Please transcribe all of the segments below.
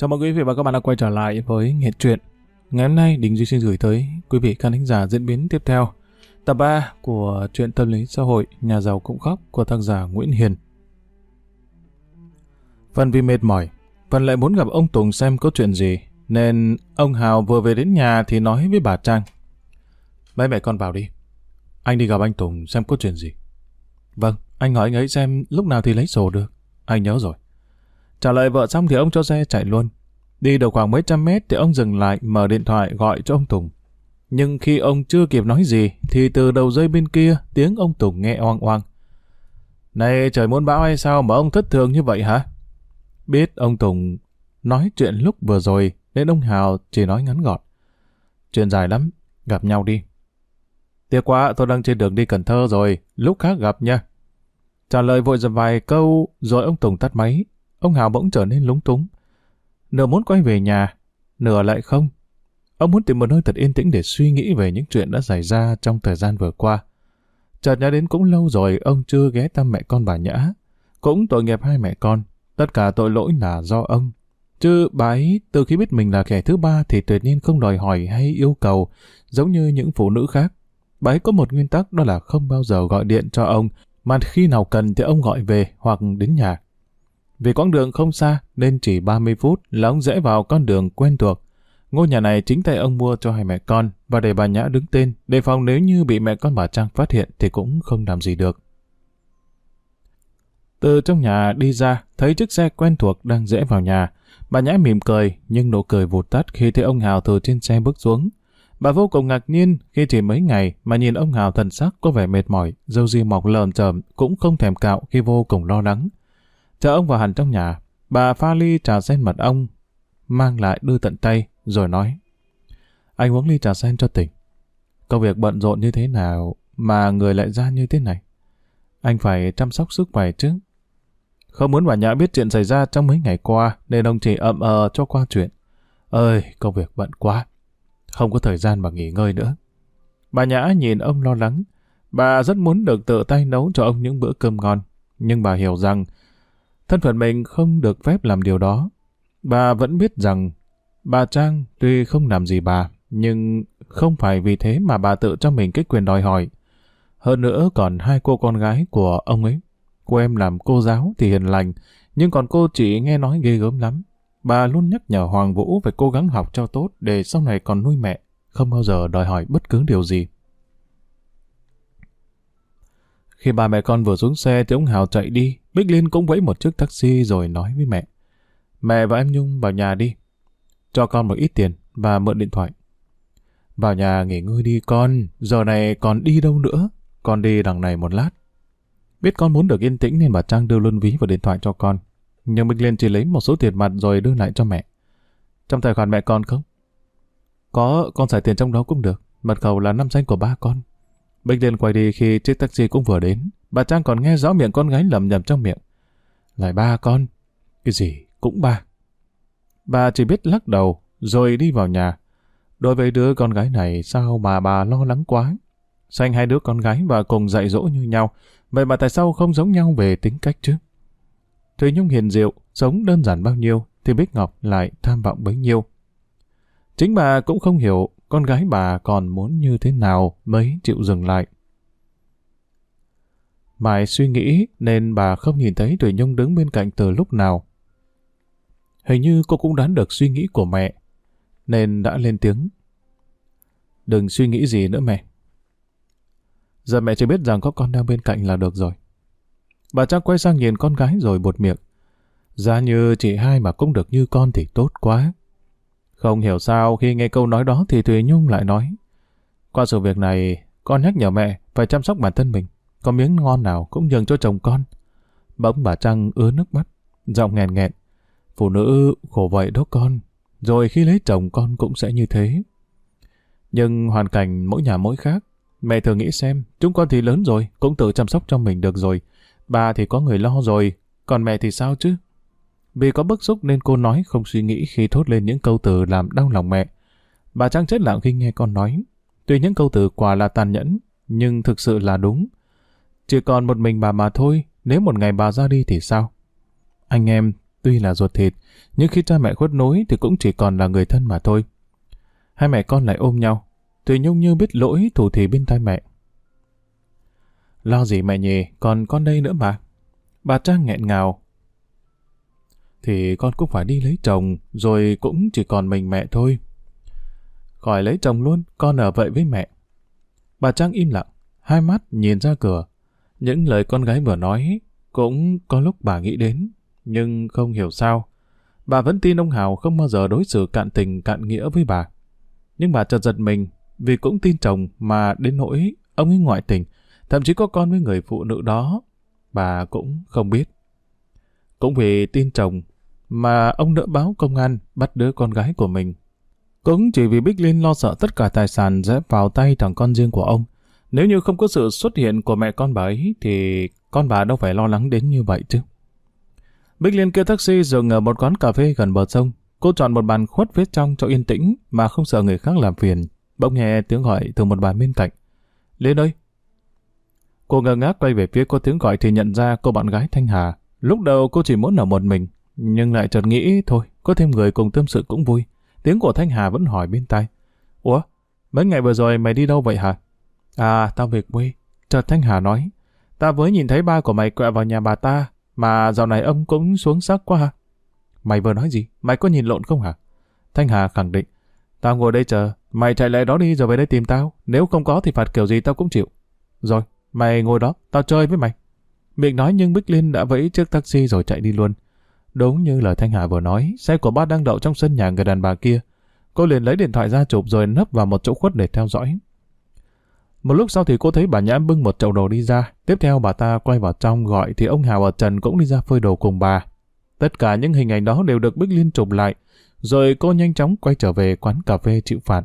Chào mừng quý vị và các bạn đã quay trở lại với Nghệ truyện. Ngày hôm nay Đình Duy xin gửi tới quý vị khán thính giả diễn biến tiếp theo tập 3 của truyện tâm lý xã hội Nhà giàu cũng khóc của tác giả Nguyễn Hiền. Phần vì mệt mỏi, phần lại muốn gặp ông Tùng xem có chuyện gì, nên ông Hào vừa về đến nhà thì nói với bà Trang. Mấy mẹ con vào đi. Anh đi gặp anh Tùng xem có chuyện gì. Vâng, anh hỏi anh ấy xem lúc nào thì lấy sổ được. Anh nhớ rồi. Trả lời vợ xong thì ông cho xe chạy luôn. Đi được khoảng mấy trăm mét thì ông dừng lại mở điện thoại gọi cho ông Tùng. Nhưng khi ông chưa kịp nói gì thì từ đầu dây bên kia tiếng ông Tùng nghe oang oang. Này trời muốn bão hay sao mà ông thất thường như vậy hả? Biết ông Tùng nói chuyện lúc vừa rồi nên ông Hào chỉ nói ngắn gọn. Chuyện dài lắm, gặp nhau đi. Tiếc quá, tôi đang trên đường đi Cần Thơ rồi, lúc khác gặp nha. Trả lời vội dầm vài câu rồi ông Tùng tắt máy. Ông Hào bỗng trở nên lúng túng. Nửa muốn quay về nhà, nửa lại không. Ông muốn tìm một nơi thật yên tĩnh để suy nghĩ về những chuyện đã xảy ra trong thời gian vừa qua. Chợt nhớ đến cũng lâu rồi ông chưa ghé thăm mẹ con bà Nhã. Cũng tội nghiệp hai mẹ con, tất cả tội lỗi là do ông. Chứ bà ấy từ khi biết mình là kẻ thứ ba thì tuyệt nhiên không đòi hỏi hay yêu cầu giống như những phụ nữ khác. Bà ấy có một nguyên tắc đó là không bao giờ gọi điện cho ông mà khi nào cần thì ông gọi về hoặc đến nhà. Vì quãng đường không xa nên chỉ 30 phút là ông rẽ vào con đường quen thuộc. Ngôi nhà này chính tay ông mua cho hai mẹ con và để bà Nhã đứng tên, đề phòng nếu như bị mẹ con bà Trang phát hiện thì cũng không làm gì được. Từ trong nhà đi ra, thấy chiếc xe quen thuộc đang rẽ vào nhà. Bà Nhã mỉm cười, nhưng nụ cười vụt tắt khi thấy ông Hào từ trên xe bước xuống. Bà vô cùng ngạc nhiên khi chỉ mấy ngày mà nhìn ông Hào thần sắc có vẻ mệt mỏi, dâu ria mọc lờm chởm cũng không thèm cạo khi vô cùng lo lắng. Chờ ông vào hẳn trong nhà, bà pha ly trà sen mật ong, mang lại đưa tận tay, rồi nói. Anh uống ly trà sen cho tỉnh. Công việc bận rộn như thế nào mà người lại ra như thế này? Anh phải chăm sóc sức khỏe chứ. Không muốn bà Nhã biết chuyện xảy ra trong mấy ngày qua, nên ông chỉ ậm ờ cho qua chuyện. Ơi, công việc bận quá. Không có thời gian mà nghỉ ngơi nữa. Bà Nhã nhìn ông lo lắng. Bà rất muốn được tự tay nấu cho ông những bữa cơm ngon. Nhưng bà hiểu rằng thân phận mình không được phép làm điều đó. Bà vẫn biết rằng bà Trang tuy không làm gì bà, nhưng không phải vì thế mà bà tự cho mình cái quyền đòi hỏi. Hơn nữa còn hai cô con gái của ông ấy. Cô em làm cô giáo thì hiền lành, nhưng còn cô chỉ nghe nói ghê gớm lắm. Bà luôn nhắc nhở Hoàng Vũ phải cố gắng học cho tốt để sau này còn nuôi mẹ, không bao giờ đòi hỏi bất cứ điều gì. Khi ba mẹ con vừa xuống xe thì ông Hào chạy đi, Bích Liên cũng vẫy một chiếc taxi rồi nói với mẹ. Mẹ và em Nhung vào nhà đi. Cho con một ít tiền và mượn điện thoại. Vào nhà nghỉ ngơi đi con, giờ này còn đi đâu nữa. Con đi đằng này một lát. Biết con muốn được yên tĩnh nên bà Trang đưa luôn ví và điện thoại cho con. Nhưng Bích Liên chỉ lấy một số tiền mặt rồi đưa lại cho mẹ. Trong tài khoản mẹ con không? Có, con xài tiền trong đó cũng được. Mật khẩu là năm danh của ba con. Bích Liên quay đi khi chiếc taxi cũng vừa đến. Bà Trang còn nghe rõ miệng con gái lầm nhầm trong miệng. Lại ba con. Cái gì cũng ba. Bà chỉ biết lắc đầu, rồi đi vào nhà. Đối với đứa con gái này sao mà bà lo lắng quá. Sanh hai đứa con gái và cùng dạy dỗ như nhau. Vậy mà tại sao không giống nhau về tính cách chứ? Thùy Nhung hiền diệu, sống đơn giản bao nhiêu, thì Bích Ngọc lại tham vọng bấy nhiêu. Chính bà cũng không hiểu con gái bà còn muốn như thế nào mới chịu dừng lại. Mãi suy nghĩ nên bà không nhìn thấy Thủy Nhung đứng bên cạnh từ lúc nào. Hình như cô cũng đoán được suy nghĩ của mẹ, nên đã lên tiếng. Đừng suy nghĩ gì nữa mẹ. Giờ mẹ chỉ biết rằng có con đang bên cạnh là được rồi. Bà Trang quay sang nhìn con gái rồi bột miệng. Ra như chị hai mà cũng được như con thì tốt quá. Không hiểu sao khi nghe câu nói đó thì Thùy Nhung lại nói. Qua sự việc này, con nhắc nhở mẹ phải chăm sóc bản thân mình. Có miếng ngon nào cũng nhường cho chồng con. Bỗng bà Trăng ứa nước mắt, giọng nghẹn nghẹn. Phụ nữ khổ vậy đó con. Rồi khi lấy chồng con cũng sẽ như thế. Nhưng hoàn cảnh mỗi nhà mỗi khác. Mẹ thường nghĩ xem, chúng con thì lớn rồi, cũng tự chăm sóc cho mình được rồi. Bà thì có người lo rồi, còn mẹ thì sao chứ? Vì có bức xúc nên cô nói không suy nghĩ khi thốt lên những câu từ làm đau lòng mẹ. Bà Trang chết lặng khi nghe con nói. Tuy những câu từ quả là tàn nhẫn, nhưng thực sự là đúng. Chỉ còn một mình bà mà thôi, nếu một ngày bà ra đi thì sao? Anh em Tuy là ruột thịt, nhưng khi cha mẹ khuất nối thì cũng chỉ còn là người thân mà thôi. Hai mẹ con lại ôm nhau. Thùy Nhung như biết lỗi thủ thì bên tai mẹ. Lo gì mẹ nhỉ, còn con đây nữa mà. Bà Trang nghẹn ngào. Thì con cũng phải đi lấy chồng, rồi cũng chỉ còn mình mẹ thôi. Khỏi lấy chồng luôn, con ở vậy với mẹ. Bà Trang im lặng, hai mắt nhìn ra cửa. Những lời con gái vừa nói cũng có lúc bà nghĩ đến, nhưng không hiểu sao. Bà vẫn tin ông Hào không bao giờ đối xử cạn tình cạn nghĩa với bà. Nhưng bà chợt giật mình vì cũng tin chồng mà đến nỗi ông ấy ngoại tình, thậm chí có con với người phụ nữ đó, bà cũng không biết. Cũng vì tin chồng mà ông đỡ báo công an bắt đứa con gái của mình. Cũng chỉ vì Bích Liên lo sợ tất cả tài sản sẽ vào tay thằng con riêng của ông. Nếu như không có sự xuất hiện của mẹ con bà ấy, thì con bà đâu phải lo lắng đến như vậy chứ. Bích Liên kêu taxi dừng ở một quán cà phê gần bờ sông. Cô chọn một bàn khuất phía trong cho yên tĩnh mà không sợ người khác làm phiền. Bỗng nghe tiếng gọi từ một bàn bên cạnh. Liên ơi! Cô ngơ ngác quay về phía có tiếng gọi thì nhận ra cô bạn gái Thanh Hà. Lúc đầu cô chỉ muốn ở một mình, nhưng lại chợt nghĩ thôi, có thêm người cùng tâm sự cũng vui. Tiếng của Thanh Hà vẫn hỏi bên tai. Ủa, mấy ngày vừa rồi mày đi đâu vậy hả? À, tao về quê. Chợt Thanh Hà nói. Ta mới nhìn thấy ba của mày quẹo vào nhà bà ta, mà dạo này ông cũng xuống sắc quá hả? Mày vừa nói gì? Mày có nhìn lộn không hả? Thanh Hà khẳng định. Tao ngồi đây chờ, mày chạy lại đó đi rồi về đây tìm tao. Nếu không có thì phạt kiểu gì tao cũng chịu. Rồi, mày ngồi đó, tao chơi với mày. Miệng nói nhưng Bích Liên đã vẫy chiếc taxi rồi chạy đi luôn. Đúng như lời Thanh Hà vừa nói, xe của ba đang đậu trong sân nhà người đàn bà kia. Cô liền lấy điện thoại ra chụp rồi nấp vào một chỗ khuất để theo dõi. Một lúc sau thì cô thấy bà Nhã bưng một chậu đồ đi ra. Tiếp theo bà ta quay vào trong gọi thì ông Hào và Trần cũng đi ra phơi đồ cùng bà. Tất cả những hình ảnh đó đều được Bích Liên chụp lại. Rồi cô nhanh chóng quay trở về quán cà phê chịu phạt.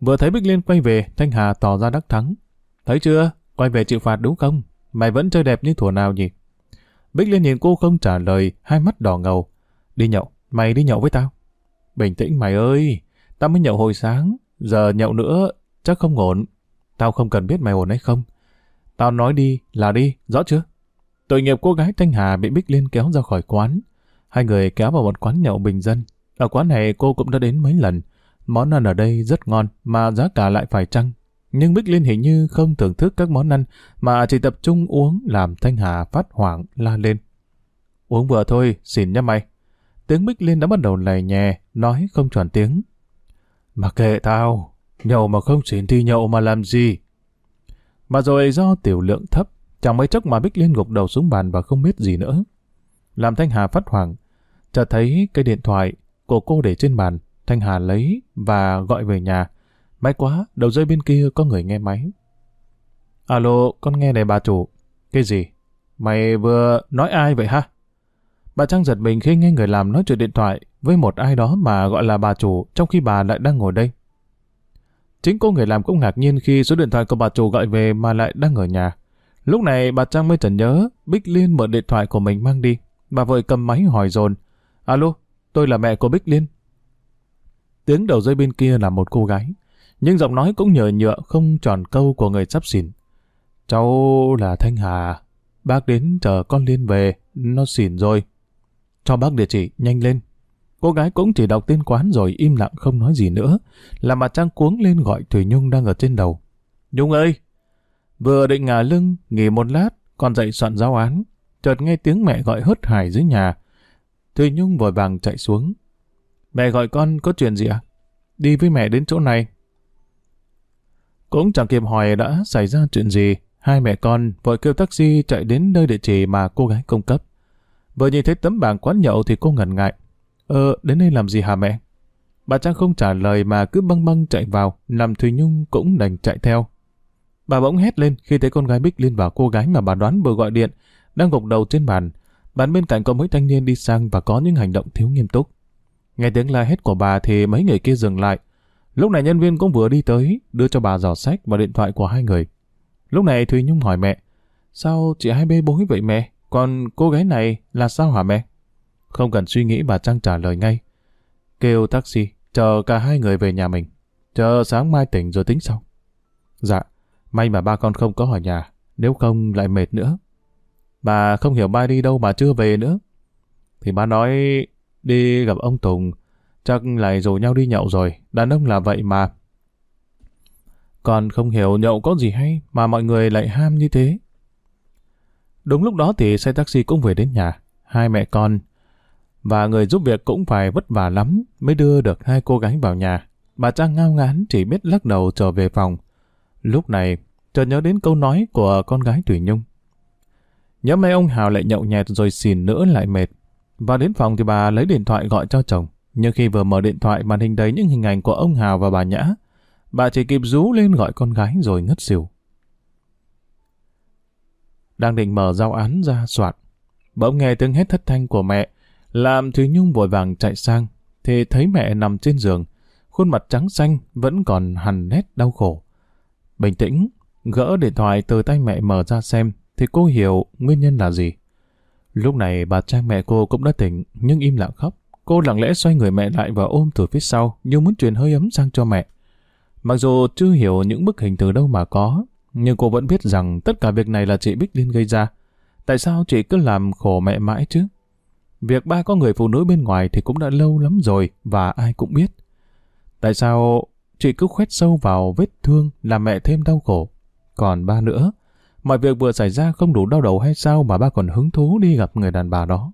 Vừa thấy Bích Liên quay về, Thanh Hà tỏ ra đắc thắng. Thấy chưa? Quay về chịu phạt đúng không? Mày vẫn chơi đẹp như thủa nào nhỉ? Bích Liên nhìn cô không trả lời, hai mắt đỏ ngầu. Đi nhậu, mày đi nhậu với tao. Bình tĩnh mày ơi, tao mới nhậu hồi sáng, giờ nhậu nữa chắc không ổn. Tao không cần biết mày ổn hay không. Tao nói đi là đi, rõ chưa? Tội nghiệp cô gái Thanh Hà bị Bích Liên kéo ra khỏi quán. Hai người kéo vào một quán nhậu bình dân. Ở quán này cô cũng đã đến mấy lần. Món ăn ở đây rất ngon mà giá cả lại phải chăng. Nhưng Bích Liên hình như không thưởng thức các món ăn mà chỉ tập trung uống làm Thanh Hà phát hoảng la lên. Uống vừa thôi, xỉn nha mày. Tiếng Bích Liên đã bắt đầu lầy nhè, nói không tròn tiếng. Mà kệ tao, nhậu mà không xỉn thì nhậu mà làm gì. Mà rồi do tiểu lượng thấp, chẳng mấy chốc mà Bích Liên gục đầu xuống bàn và không biết gì nữa. Làm Thanh Hà phát hoảng, chợt thấy cái điện thoại của cô để trên bàn, Thanh Hà lấy và gọi về nhà. May quá, đầu dây bên kia có người nghe máy. Alo, con nghe này bà chủ. Cái gì? Mày vừa nói ai vậy ha? Bà Trang giật mình khi nghe người làm nói chuyện điện thoại với một ai đó mà gọi là bà chủ trong khi bà lại đang ngồi đây. Chính cô người làm cũng ngạc nhiên khi số điện thoại của bà chủ gọi về mà lại đang ở nhà. Lúc này bà Trang mới chợt nhớ Bích Liên mượn điện thoại của mình mang đi. Bà vội cầm máy hỏi dồn Alo, tôi là mẹ của Bích Liên. Tiếng đầu dây bên kia là một cô gái nhưng giọng nói cũng nhờ nhựa không tròn câu của người sắp xỉn. Cháu là Thanh Hà, bác đến chờ con Liên về, nó xỉn rồi. Cho bác địa chỉ, nhanh lên. Cô gái cũng chỉ đọc tên quán rồi im lặng không nói gì nữa, làm mặt Trang cuống lên gọi Thủy Nhung đang ở trên đầu. Nhung ơi! Vừa định ngả lưng, nghỉ một lát, còn dậy soạn giáo án, chợt nghe tiếng mẹ gọi hớt hải dưới nhà. Thùy Nhung vội vàng chạy xuống. Mẹ gọi con có chuyện gì à? Đi với mẹ đến chỗ này, cũng chẳng kịp hỏi đã xảy ra chuyện gì, hai mẹ con vội kêu taxi chạy đến nơi địa chỉ mà cô gái cung cấp. Vừa nhìn thấy tấm bảng quán nhậu thì cô ngần ngại. Ờ, đến đây làm gì hả mẹ? Bà Trang không trả lời mà cứ băng băng chạy vào, nằm Thùy Nhung cũng đành chạy theo. Bà bỗng hét lên khi thấy con gái Bích Liên vào cô gái mà bà đoán vừa gọi điện, đang gục đầu trên bàn. Bàn bên cạnh có mấy thanh niên đi sang và có những hành động thiếu nghiêm túc. Nghe tiếng la hét của bà thì mấy người kia dừng lại, Lúc này nhân viên cũng vừa đi tới, đưa cho bà giỏ sách và điện thoại của hai người. Lúc này Thùy Nhung hỏi mẹ, sao chị hai bê bối vậy mẹ? Còn cô gái này là sao hả mẹ? Không cần suy nghĩ bà Trang trả lời ngay. Kêu taxi, chờ cả hai người về nhà mình. Chờ sáng mai tỉnh rồi tính sau. Dạ, may mà ba con không có ở nhà, nếu không lại mệt nữa. Bà không hiểu ba đi đâu mà chưa về nữa. Thì ba nói đi gặp ông Tùng, chắc lại rủ nhau đi nhậu rồi, đàn ông là vậy mà. Còn không hiểu nhậu có gì hay mà mọi người lại ham như thế. Đúng lúc đó thì xe taxi cũng về đến nhà. Hai mẹ con và người giúp việc cũng phải vất vả lắm mới đưa được hai cô gái vào nhà. Bà Trang ngao ngán chỉ biết lắc đầu trở về phòng. Lúc này, chợt nhớ đến câu nói của con gái Thủy Nhung. Nhớ mấy ông Hào lại nhậu nhẹt rồi xỉn nữa lại mệt. và đến phòng thì bà lấy điện thoại gọi cho chồng. Nhưng khi vừa mở điện thoại màn hình đầy những hình ảnh của ông Hào và bà Nhã, bà chỉ kịp rú lên gọi con gái rồi ngất xỉu. Đang định mở giao án ra soạn. Bỗng nghe tiếng hét thất thanh của mẹ, làm Thúy Nhung vội vàng chạy sang, thì thấy mẹ nằm trên giường, khuôn mặt trắng xanh vẫn còn hằn nét đau khổ. Bình tĩnh, gỡ điện thoại từ tay mẹ mở ra xem, thì cô hiểu nguyên nhân là gì. Lúc này bà Trang mẹ cô cũng đã tỉnh, nhưng im lặng khóc. Cô lặng lẽ xoay người mẹ lại và ôm từ phía sau, như muốn truyền hơi ấm sang cho mẹ. Mặc dù chưa hiểu những bức hình từ đâu mà có, nhưng cô vẫn biết rằng tất cả việc này là chị Bích Liên gây ra. Tại sao chị cứ làm khổ mẹ mãi chứ? Việc ba có người phụ nữ bên ngoài thì cũng đã lâu lắm rồi và ai cũng biết. Tại sao chị cứ khoét sâu vào vết thương làm mẹ thêm đau khổ? Còn ba nữa, mọi việc vừa xảy ra không đủ đau đầu hay sao mà ba còn hứng thú đi gặp người đàn bà đó?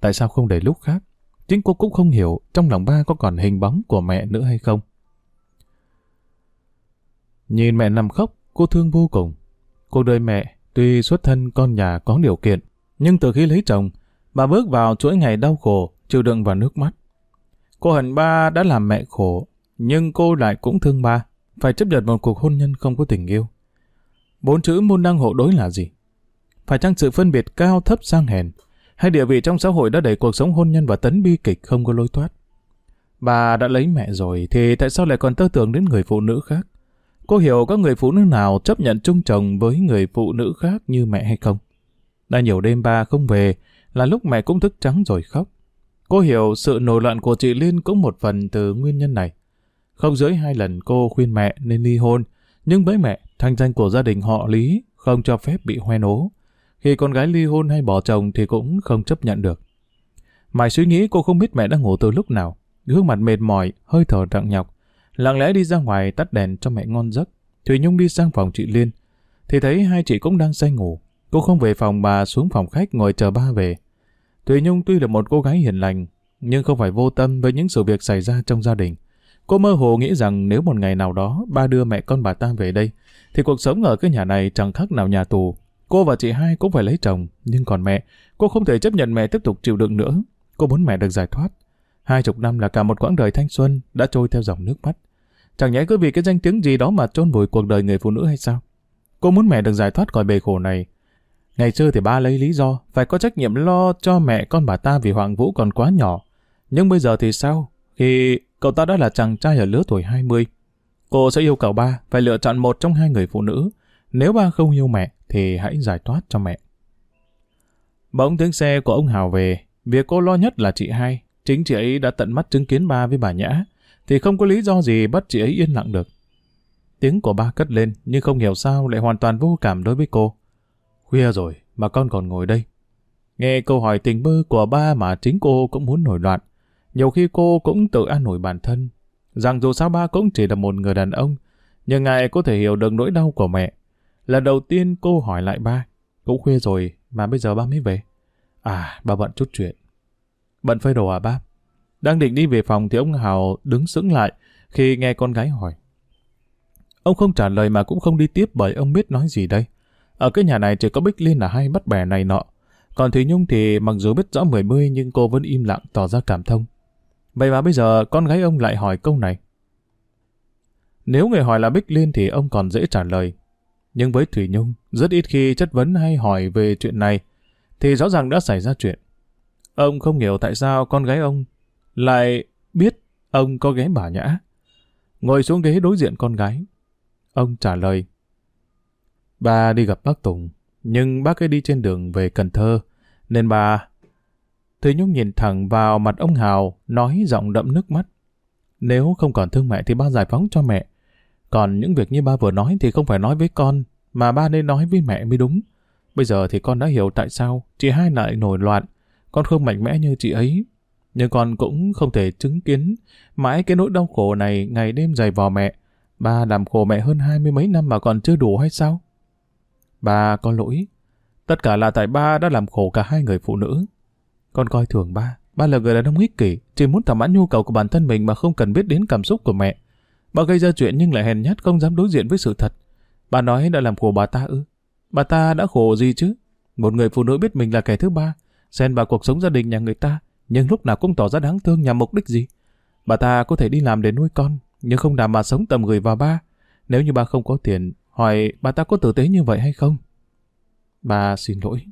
Tại sao không để lúc khác? Chính cô cũng không hiểu trong lòng ba có còn hình bóng của mẹ nữa hay không. Nhìn mẹ nằm khóc, cô thương vô cùng. Cuộc đời mẹ, tuy xuất thân con nhà có điều kiện, nhưng từ khi lấy chồng, bà bước vào chuỗi ngày đau khổ, chịu đựng vào nước mắt. Cô hận ba đã làm mẹ khổ, nhưng cô lại cũng thương ba, phải chấp nhận một cuộc hôn nhân không có tình yêu. Bốn chữ môn đăng hộ đối là gì? Phải chăng sự phân biệt cao thấp sang hèn, hay địa vị trong xã hội đã đẩy cuộc sống hôn nhân và tấn bi kịch không có lối thoát? Bà đã lấy mẹ rồi, thì tại sao lại còn tư tưởng đến người phụ nữ khác? Cô hiểu có người phụ nữ nào chấp nhận chung chồng với người phụ nữ khác như mẹ hay không? Đã nhiều đêm ba không về, là lúc mẹ cũng thức trắng rồi khóc. Cô hiểu sự nổi loạn của chị Liên cũng một phần từ nguyên nhân này. Không dưới hai lần cô khuyên mẹ nên ly hôn, nhưng với mẹ, thanh danh của gia đình họ Lý không cho phép bị hoen ố. Khi con gái ly hôn hay bỏ chồng thì cũng không chấp nhận được. Mày suy nghĩ cô không biết mẹ đang ngủ từ lúc nào. Gương mặt mệt mỏi, hơi thở nặng nhọc. Lặng lẽ đi ra ngoài tắt đèn cho mẹ ngon giấc. Thùy Nhung đi sang phòng chị Liên. Thì thấy hai chị cũng đang say ngủ. Cô không về phòng mà xuống phòng khách ngồi chờ ba về. Thùy Nhung tuy là một cô gái hiền lành, nhưng không phải vô tâm với những sự việc xảy ra trong gia đình. Cô mơ hồ nghĩ rằng nếu một ngày nào đó ba đưa mẹ con bà ta về đây, thì cuộc sống ở cái nhà này chẳng khác nào nhà tù. Cô và chị hai cũng phải lấy chồng, nhưng còn mẹ, cô không thể chấp nhận mẹ tiếp tục chịu đựng nữa. Cô muốn mẹ được giải thoát. Hai chục năm là cả một quãng đời thanh xuân đã trôi theo dòng nước mắt. Chẳng nhẽ cứ vì cái danh tiếng gì đó mà chôn vùi cuộc đời người phụ nữ hay sao? Cô muốn mẹ được giải thoát khỏi bề khổ này. Ngày xưa thì ba lấy lý do phải có trách nhiệm lo cho mẹ con bà ta vì Hoàng Vũ còn quá nhỏ. Nhưng bây giờ thì sao? Khi cậu ta đã là chàng trai ở lứa tuổi 20, cô sẽ yêu cầu ba phải lựa chọn một trong hai người phụ nữ. Nếu ba không yêu mẹ thì hãy giải thoát cho mẹ. Bỗng tiếng xe của ông Hào về, việc cô lo nhất là chị hai. Chính chị ấy đã tận mắt chứng kiến ba với bà Nhã, thì không có lý do gì bắt chị ấy yên lặng được. Tiếng của ba cất lên, nhưng không hiểu sao lại hoàn toàn vô cảm đối với cô. Khuya rồi, mà con còn ngồi đây. Nghe câu hỏi tình bơ của ba mà chính cô cũng muốn nổi loạn. Nhiều khi cô cũng tự an nổi bản thân, rằng dù sao ba cũng chỉ là một người đàn ông, nhưng ngài có thể hiểu được nỗi đau của mẹ. Lần đầu tiên cô hỏi lại ba, cũng khuya rồi mà bây giờ ba mới về. À, ba bận chút chuyện. Bận phơi đồ à ba? Đang định đi về phòng thì ông Hào đứng sững lại khi nghe con gái hỏi. Ông không trả lời mà cũng không đi tiếp bởi ông biết nói gì đây. Ở cái nhà này chỉ có Bích Liên là hay bắt bẻ này nọ. Còn Thùy Nhung thì mặc dù biết rõ mười mươi nhưng cô vẫn im lặng tỏ ra cảm thông. Vậy mà bây giờ con gái ông lại hỏi câu này. Nếu người hỏi là Bích Liên thì ông còn dễ trả lời. Nhưng với Thủy Nhung, rất ít khi chất vấn hay hỏi về chuyện này, thì rõ ràng đã xảy ra chuyện. Ông không hiểu tại sao con gái ông lại biết ông có ghé bà nhã. Ngồi xuống ghế đối diện con gái. Ông trả lời. Bà đi gặp bác Tùng, nhưng bác ấy đi trên đường về Cần Thơ, nên bà... thủy Nhung nhìn thẳng vào mặt ông Hào, nói giọng đậm nước mắt. Nếu không còn thương mẹ thì ba giải phóng cho mẹ. Còn những việc như ba vừa nói thì không phải nói với con, mà ba nên nói với mẹ mới đúng. Bây giờ thì con đã hiểu tại sao chị hai lại nổi loạn. Con không mạnh mẽ như chị ấy. Nhưng con cũng không thể chứng kiến mãi cái nỗi đau khổ này ngày đêm dày vò mẹ. Ba làm khổ mẹ hơn hai mươi mấy năm mà còn chưa đủ hay sao? Ba có lỗi. Tất cả là tại ba đã làm khổ cả hai người phụ nữ. Con coi thường ba. Ba là người đàn ông ích kỷ, chỉ muốn thỏa mãn nhu cầu của bản thân mình mà không cần biết đến cảm xúc của mẹ bà gây ra chuyện nhưng lại hèn nhát không dám đối diện với sự thật. Bà nói đã làm khổ bà ta ư? Bà ta đã khổ gì chứ? Một người phụ nữ biết mình là kẻ thứ ba, xen vào cuộc sống gia đình nhà người ta, nhưng lúc nào cũng tỏ ra đáng thương nhằm mục đích gì? Bà ta có thể đi làm để nuôi con, nhưng không đảm mà sống tầm người vào ba. Nếu như ba không có tiền, hỏi bà ta có tử tế như vậy hay không? bà xin lỗi.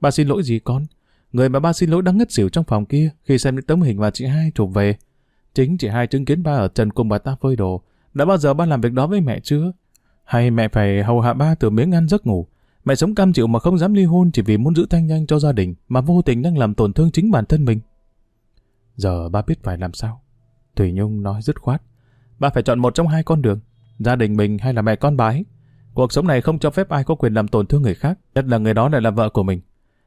bà xin lỗi gì con? Người mà ba xin lỗi đang ngất xỉu trong phòng kia khi xem những tấm hình mà chị hai chụp về. Chính chị hai chứng kiến ba ở trần cùng bà ta phơi đồ. Đã bao giờ ba làm việc đó với mẹ chưa? Hay mẹ phải hầu hạ ba từ miếng ăn giấc ngủ? Mẹ sống cam chịu mà không dám ly hôn chỉ vì muốn giữ thanh nhanh cho gia đình mà vô tình đang làm tổn thương chính bản thân mình. Giờ ba biết phải làm sao? Thủy Nhung nói dứt khoát. Ba phải chọn một trong hai con đường. Gia đình mình hay là mẹ con bà ấy. Cuộc sống này không cho phép ai có quyền làm tổn thương người khác, nhất là người đó lại là vợ của mình.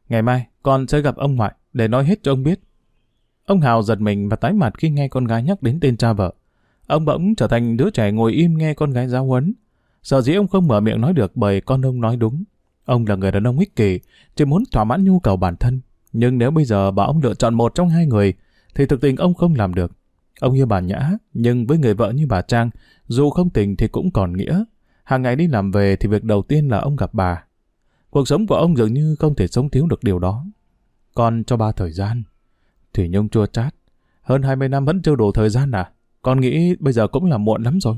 Ngày mai, con sẽ gặp ông ngoại để nói hết cho ông biết. Ông Hào giật mình và tái mặt khi nghe con gái nhắc đến tên cha vợ. Ông bỗng trở thành đứa trẻ ngồi im nghe con gái giáo huấn. Sợ dĩ ông không mở miệng nói được bởi con ông nói đúng. Ông là người đàn ông ích kỷ, chỉ muốn thỏa mãn nhu cầu bản thân. Nhưng nếu bây giờ bảo ông lựa chọn một trong hai người, thì thực tình ông không làm được. Ông yêu bà Nhã, nhưng với người vợ như bà Trang, dù không tình thì cũng còn nghĩa. Hàng ngày đi làm về thì việc đầu tiên là ông gặp bà. Cuộc sống của ông dường như không thể sống thiếu được điều đó. Con cho ba thời gian. Thủy Nhung chua chát. Hơn 20 năm vẫn chưa đủ thời gian à? Con nghĩ bây giờ cũng là muộn lắm rồi.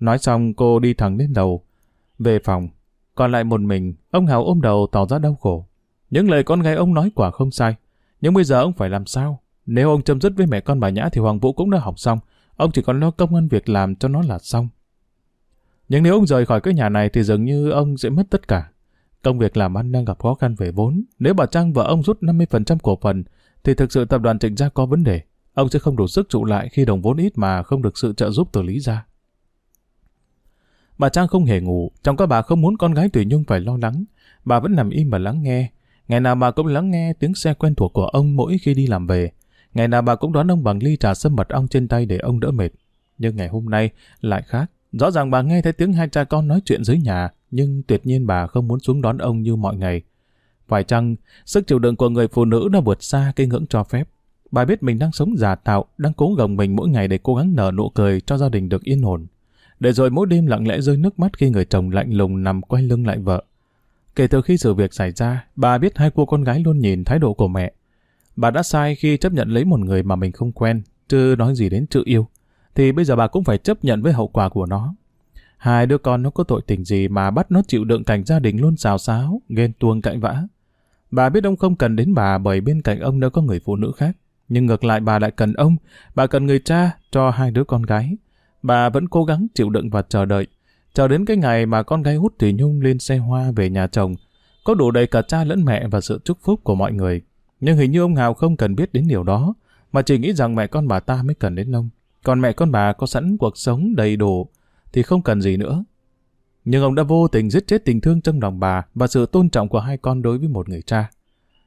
Nói xong cô đi thẳng lên đầu. Về phòng. Còn lại một mình, ông Hào ôm đầu tỏ ra đau khổ. Những lời con gái ông nói quả không sai. Nhưng bây giờ ông phải làm sao? Nếu ông chấm dứt với mẹ con bà Nhã thì Hoàng Vũ cũng đã học xong. Ông chỉ còn lo công ăn việc làm cho nó là xong. Nhưng nếu ông rời khỏi cái nhà này thì dường như ông sẽ mất tất cả. Công việc làm ăn đang gặp khó khăn về vốn. Nếu bà Trang vợ ông rút 50% cổ phần, thì thực sự tập đoàn Trịnh Gia có vấn đề. Ông sẽ không đủ sức trụ lại khi đồng vốn ít mà không được sự trợ giúp từ Lý Gia. Bà Trang không hề ngủ, trong các bà không muốn con gái Tùy Nhung phải lo lắng. Bà vẫn nằm im và lắng nghe. Ngày nào bà cũng lắng nghe tiếng xe quen thuộc của ông mỗi khi đi làm về. Ngày nào bà cũng đón ông bằng ly trà sâm mật ong trên tay để ông đỡ mệt. Nhưng ngày hôm nay lại khác. Rõ ràng bà nghe thấy tiếng hai cha con nói chuyện dưới nhà, nhưng tuyệt nhiên bà không muốn xuống đón ông như mọi ngày. Phải chăng, sức chịu đựng của người phụ nữ đã vượt xa cái ngưỡng cho phép. Bà biết mình đang sống giả tạo, đang cố gồng mình mỗi ngày để cố gắng nở nụ cười cho gia đình được yên ổn. Để rồi mỗi đêm lặng lẽ rơi nước mắt khi người chồng lạnh lùng nằm quay lưng lại vợ. Kể từ khi sự việc xảy ra, bà biết hai cô con gái luôn nhìn thái độ của mẹ. Bà đã sai khi chấp nhận lấy một người mà mình không quen, chứ nói gì đến chữ yêu. Thì bây giờ bà cũng phải chấp nhận với hậu quả của nó. Hai đứa con nó có tội tình gì mà bắt nó chịu đựng cảnh gia đình luôn xào xáo, ghen tuông cãi vã. Bà biết ông không cần đến bà bởi bên cạnh ông đã có người phụ nữ khác. Nhưng ngược lại bà lại cần ông, bà cần người cha cho hai đứa con gái. Bà vẫn cố gắng chịu đựng và chờ đợi. Chờ đến cái ngày mà con gái hút Thủy Nhung lên xe hoa về nhà chồng. Có đủ đầy cả cha lẫn mẹ và sự chúc phúc của mọi người. Nhưng hình như ông Hào không cần biết đến điều đó, mà chỉ nghĩ rằng mẹ con bà ta mới cần đến ông. Còn mẹ con bà có sẵn cuộc sống đầy đủ, thì không cần gì nữa. Nhưng ông đã vô tình giết chết tình thương trong lòng bà và sự tôn trọng của hai con đối với một người cha.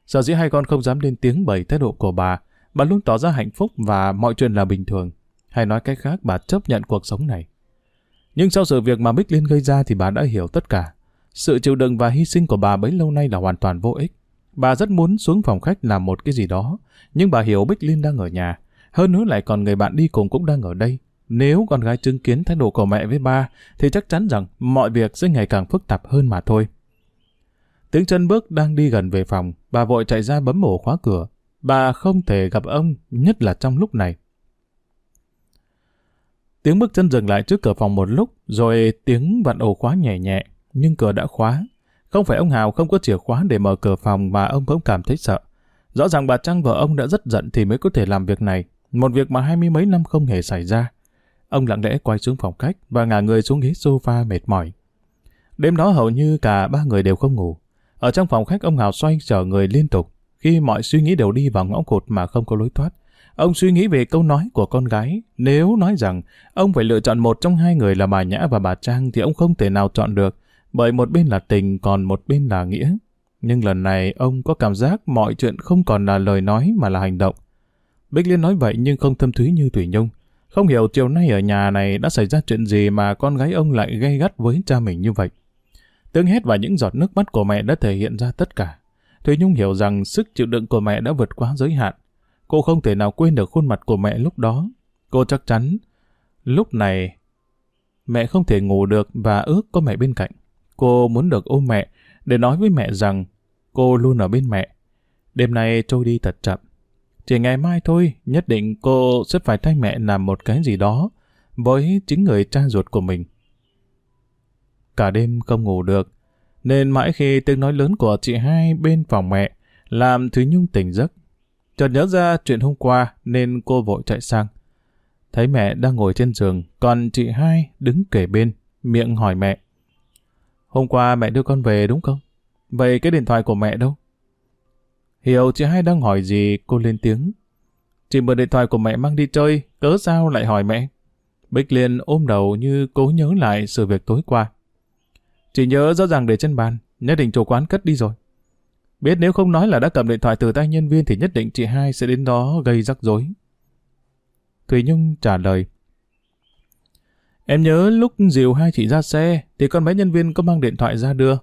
Sở dĩ hai con không dám lên tiếng bày thái độ của bà, bà luôn tỏ ra hạnh phúc và mọi chuyện là bình thường. Hay nói cách khác, bà chấp nhận cuộc sống này. Nhưng sau sự việc mà Bích Liên gây ra thì bà đã hiểu tất cả. Sự chịu đựng và hy sinh của bà bấy lâu nay là hoàn toàn vô ích. Bà rất muốn xuống phòng khách làm một cái gì đó, nhưng bà hiểu Bích Liên đang ở nhà. Hơn nữa lại còn người bạn đi cùng cũng đang ở đây, nếu con gái chứng kiến thái độ của mẹ với ba, thì chắc chắn rằng mọi việc sẽ ngày càng phức tạp hơn mà thôi. Tiếng chân bước đang đi gần về phòng, bà vội chạy ra bấm ổ khóa cửa. Bà không thể gặp ông, nhất là trong lúc này. Tiếng bước chân dừng lại trước cửa phòng một lúc, rồi tiếng vặn ổ khóa nhẹ nhẹ, nhưng cửa đã khóa. Không phải ông Hào không có chìa khóa để mở cửa phòng mà ông cũng cảm thấy sợ. Rõ ràng bà Trăng vợ ông đã rất giận thì mới có thể làm việc này, một việc mà hai mươi mấy năm không hề xảy ra. Ông lặng lẽ quay xuống phòng khách và ngả người xuống ghế sofa mệt mỏi. Đêm đó hầu như cả ba người đều không ngủ. Ở trong phòng khách ông Hào xoay chờ người liên tục. Khi mọi suy nghĩ đều đi vào ngõ cụt mà không có lối thoát, ông suy nghĩ về câu nói của con gái. Nếu nói rằng ông phải lựa chọn một trong hai người là bà Nhã và bà Trang thì ông không thể nào chọn được, bởi một bên là tình còn một bên là nghĩa. Nhưng lần này ông có cảm giác mọi chuyện không còn là lời nói mà là hành động. Bích Liên nói vậy nhưng không thâm thúy như Thủy Nhung. Không hiểu chiều nay ở nhà này đã xảy ra chuyện gì mà con gái ông lại gây gắt với cha mình như vậy. Tiếng hét và những giọt nước mắt của mẹ đã thể hiện ra tất cả. Thùy Nhung hiểu rằng sức chịu đựng của mẹ đã vượt quá giới hạn. Cô không thể nào quên được khuôn mặt của mẹ lúc đó. Cô chắc chắn, lúc này mẹ không thể ngủ được và ước có mẹ bên cạnh. Cô muốn được ôm mẹ để nói với mẹ rằng cô luôn ở bên mẹ. Đêm nay trôi đi thật chậm. Chỉ ngày mai thôi, nhất định cô sẽ phải thay mẹ làm một cái gì đó với chính người cha ruột của mình. Cả đêm không ngủ được, nên mãi khi tiếng nói lớn của chị hai bên phòng mẹ làm Thúy Nhung tỉnh giấc. Chợt nhớ ra chuyện hôm qua nên cô vội chạy sang. Thấy mẹ đang ngồi trên giường, còn chị hai đứng kể bên, miệng hỏi mẹ. Hôm qua mẹ đưa con về đúng không? Vậy cái điện thoại của mẹ đâu? Hiểu chị hai đang hỏi gì, cô lên tiếng. Chị mượn điện thoại của mẹ mang đi chơi, cớ sao lại hỏi mẹ? Bích Liên ôm đầu như cố nhớ lại sự việc tối qua. Chị nhớ rõ ràng để trên bàn, nhất định chủ quán cất đi rồi. Biết nếu không nói là đã cầm điện thoại từ tay nhân viên thì nhất định chị hai sẽ đến đó gây rắc rối. Thùy Nhung trả lời. Em nhớ lúc dìu hai chị ra xe thì con bé nhân viên có mang điện thoại ra đưa.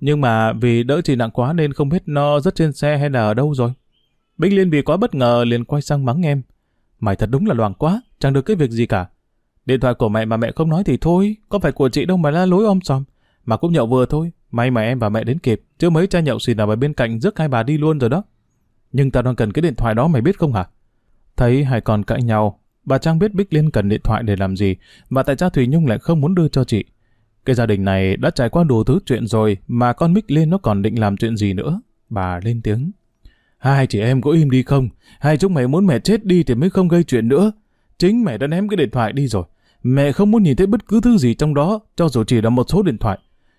Nhưng mà vì đỡ chị nặng quá nên không biết nó rất trên xe hay là ở đâu rồi. Bích Liên vì quá bất ngờ liền quay sang mắng em. Mày thật đúng là loạn quá, chẳng được cái việc gì cả. Điện thoại của mẹ mà mẹ không nói thì thôi, có phải của chị đâu mà la lối om sòm. Mà cũng nhậu vừa thôi, may mà em và mẹ đến kịp, chứ mấy cha nhậu xì nào ở bên cạnh rước hai bà đi luôn rồi đó. Nhưng tao đang cần cái điện thoại đó mày biết không hả? Thấy hai con cãi nhau, bà Trang biết Bích Liên cần điện thoại để làm gì, và tại sao Thùy Nhung lại không muốn đưa cho chị. Cái gia đình này đã trải qua đủ thứ chuyện rồi, mà con Mích lên nó còn định làm chuyện gì nữa. Bà lên tiếng. Hai chị em có im đi không? Hai chúng mày muốn mẹ chết đi thì mới không gây chuyện nữa. Chính mẹ đã ném cái điện thoại đi rồi. Mẹ không muốn nhìn thấy bất cứ thứ gì trong đó, cho dù chỉ là một số điện thoại.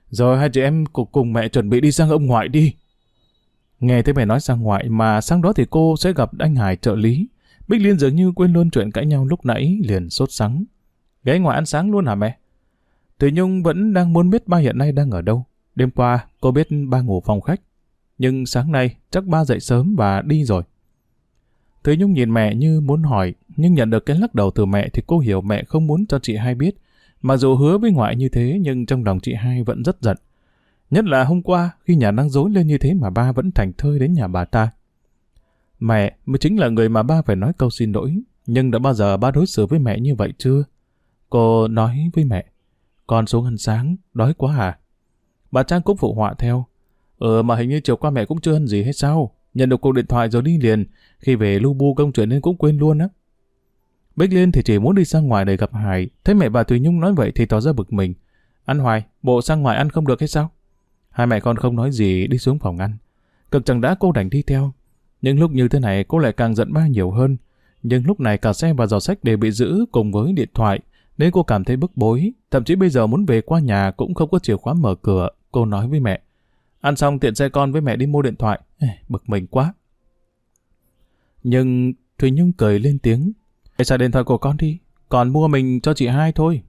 Rồi hai chị em cùng, cùng mẹ chuẩn bị đi sang ông ngoại đi. Nghe thấy mẹ nói sang ngoại mà sáng đó thì cô sẽ gặp anh Hải trợ lý. Bích Liên dường như quên luôn chuyện cãi nhau lúc nãy, liền sốt sắng. Ghé ngoài ăn sáng luôn hả mẹ? Thủy Nhung vẫn đang muốn biết ba hiện nay đang ở đâu. Đêm qua, cô biết ba ngủ phòng khách. Nhưng sáng nay, chắc ba dậy sớm và đi rồi. Thủy Nhung nhìn mẹ như muốn hỏi, nhưng nhận được cái lắc đầu từ mẹ thì cô hiểu mẹ không muốn cho chị hai biết. Mặc dù hứa với ngoại như thế nhưng trong lòng chị hai vẫn rất giận. Nhất là hôm qua, khi nhà đang dối lên như thế mà ba vẫn thành thơi đến nhà bà ta. Mẹ mới chính là người mà ba phải nói câu xin lỗi, nhưng đã bao giờ ba đối xử với mẹ như vậy chưa? Cô nói với mẹ, con xuống ăn sáng, đói quá à? Bà Trang cũng phụ họa theo. Ờ mà hình như chiều qua mẹ cũng chưa ăn gì hết sao? Nhận được cuộc điện thoại rồi đi liền, khi về lu bu công chuyện nên cũng quên luôn á. Bích Liên thì chỉ muốn đi sang ngoài để gặp Hải, thấy mẹ bà Thùy Nhung nói vậy thì tỏ ra bực mình. Ăn hoài, bộ sang ngoài ăn không được hay sao? Hai mẹ con không nói gì đi xuống phòng ăn. Cực chẳng đã cô đành đi theo. Nhưng lúc như thế này cô lại càng giận ba nhiều hơn. Nhưng lúc này cả xe và giỏ sách đều bị giữ cùng với điện thoại, nên cô cảm thấy bức bối. Thậm chí bây giờ muốn về qua nhà cũng không có chìa khóa mở cửa. Cô nói với mẹ. Ăn xong tiện xe con với mẹ đi mua điện thoại. Bực mình quá. Nhưng Thùy Nhung cười lên tiếng. Hãy xài điện thoại của con đi. Còn mua mình cho chị hai thôi.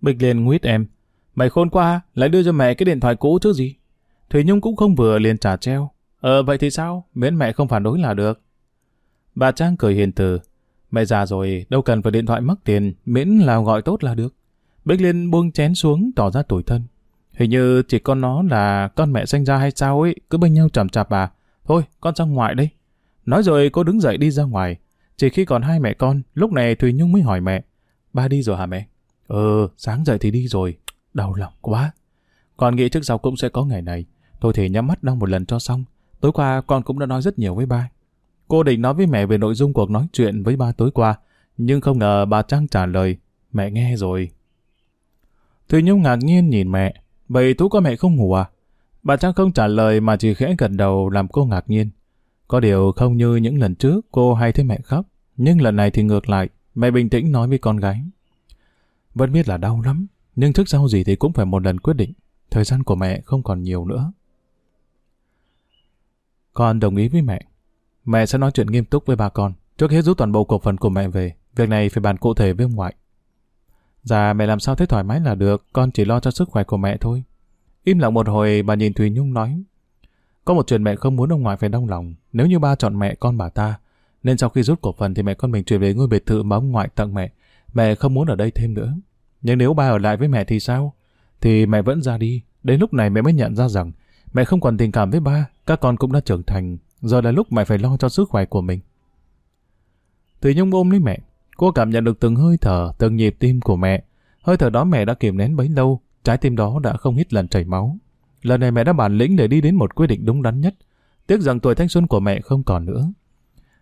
Bích liền nguyết em. Mày khôn quá, à, lại đưa cho mẹ cái điện thoại cũ chứ gì. Thùy Nhung cũng không vừa liền trả treo. Ờ vậy thì sao? Miễn mẹ không phản đối là được. Bà Trang cười hiền từ. Mẹ già rồi, đâu cần phải điện thoại mắc tiền, miễn là gọi tốt là được. Bích Liên buông chén xuống, tỏ ra tủi thân. Hình như chỉ con nó là con mẹ sinh ra hay sao ấy, cứ bên nhau chầm chạp à. Thôi, con ra ngoài đây. Nói rồi cô đứng dậy đi ra ngoài. Chỉ khi còn hai mẹ con, lúc này Thùy Nhung mới hỏi mẹ. Ba đi rồi hả mẹ? Ừ, sáng dậy thì đi rồi. Đau lòng quá. Con nghĩ trước sau cũng sẽ có ngày này. Tôi thì nhắm mắt đau một lần cho xong. Tối qua con cũng đã nói rất nhiều với ba. Cô định nói với mẹ về nội dung cuộc nói chuyện với ba tối qua, nhưng không ngờ bà Trang trả lời, mẹ nghe rồi. Thùy Nhung ngạc nhiên nhìn mẹ, vậy Tú có mẹ không ngủ à? Bà Trang không trả lời mà chỉ khẽ gật đầu làm cô ngạc nhiên. Có điều không như những lần trước cô hay thấy mẹ khóc, nhưng lần này thì ngược lại, mẹ bình tĩnh nói với con gái. Vẫn biết là đau lắm, nhưng trước sau gì thì cũng phải một lần quyết định. Thời gian của mẹ không còn nhiều nữa. Con đồng ý với mẹ. Mẹ sẽ nói chuyện nghiêm túc với bà con. Trước hết rút toàn bộ cổ phần của mẹ về. Việc này phải bàn cụ thể với ông ngoại. Dạ mẹ làm sao thấy thoải mái là được, con chỉ lo cho sức khỏe của mẹ thôi. Im lặng một hồi bà nhìn Thùy Nhung nói. Có một chuyện mẹ không muốn ông ngoại phải đau lòng, nếu như ba chọn mẹ con bà ta. Nên sau khi rút cổ phần thì mẹ con mình chuyển về ngôi biệt thự mà ông ngoại tặng mẹ. Mẹ không muốn ở đây thêm nữa. Nhưng nếu ba ở lại với mẹ thì sao? Thì mẹ vẫn ra đi. Đến lúc này mẹ mới nhận ra rằng mẹ không còn tình cảm với ba, các con cũng đã trưởng thành. Giờ là lúc mẹ phải lo cho sức khỏe của mình. Thùy Nhung ôm lấy mẹ. Cô cảm nhận được từng hơi thở, từng nhịp tim của mẹ. Hơi thở đó mẹ đã kìm nén bấy lâu, trái tim đó đã không ít lần chảy máu. Lần này mẹ đã bản lĩnh để đi đến một quyết định đúng đắn nhất. Tiếc rằng tuổi thanh xuân của mẹ không còn nữa.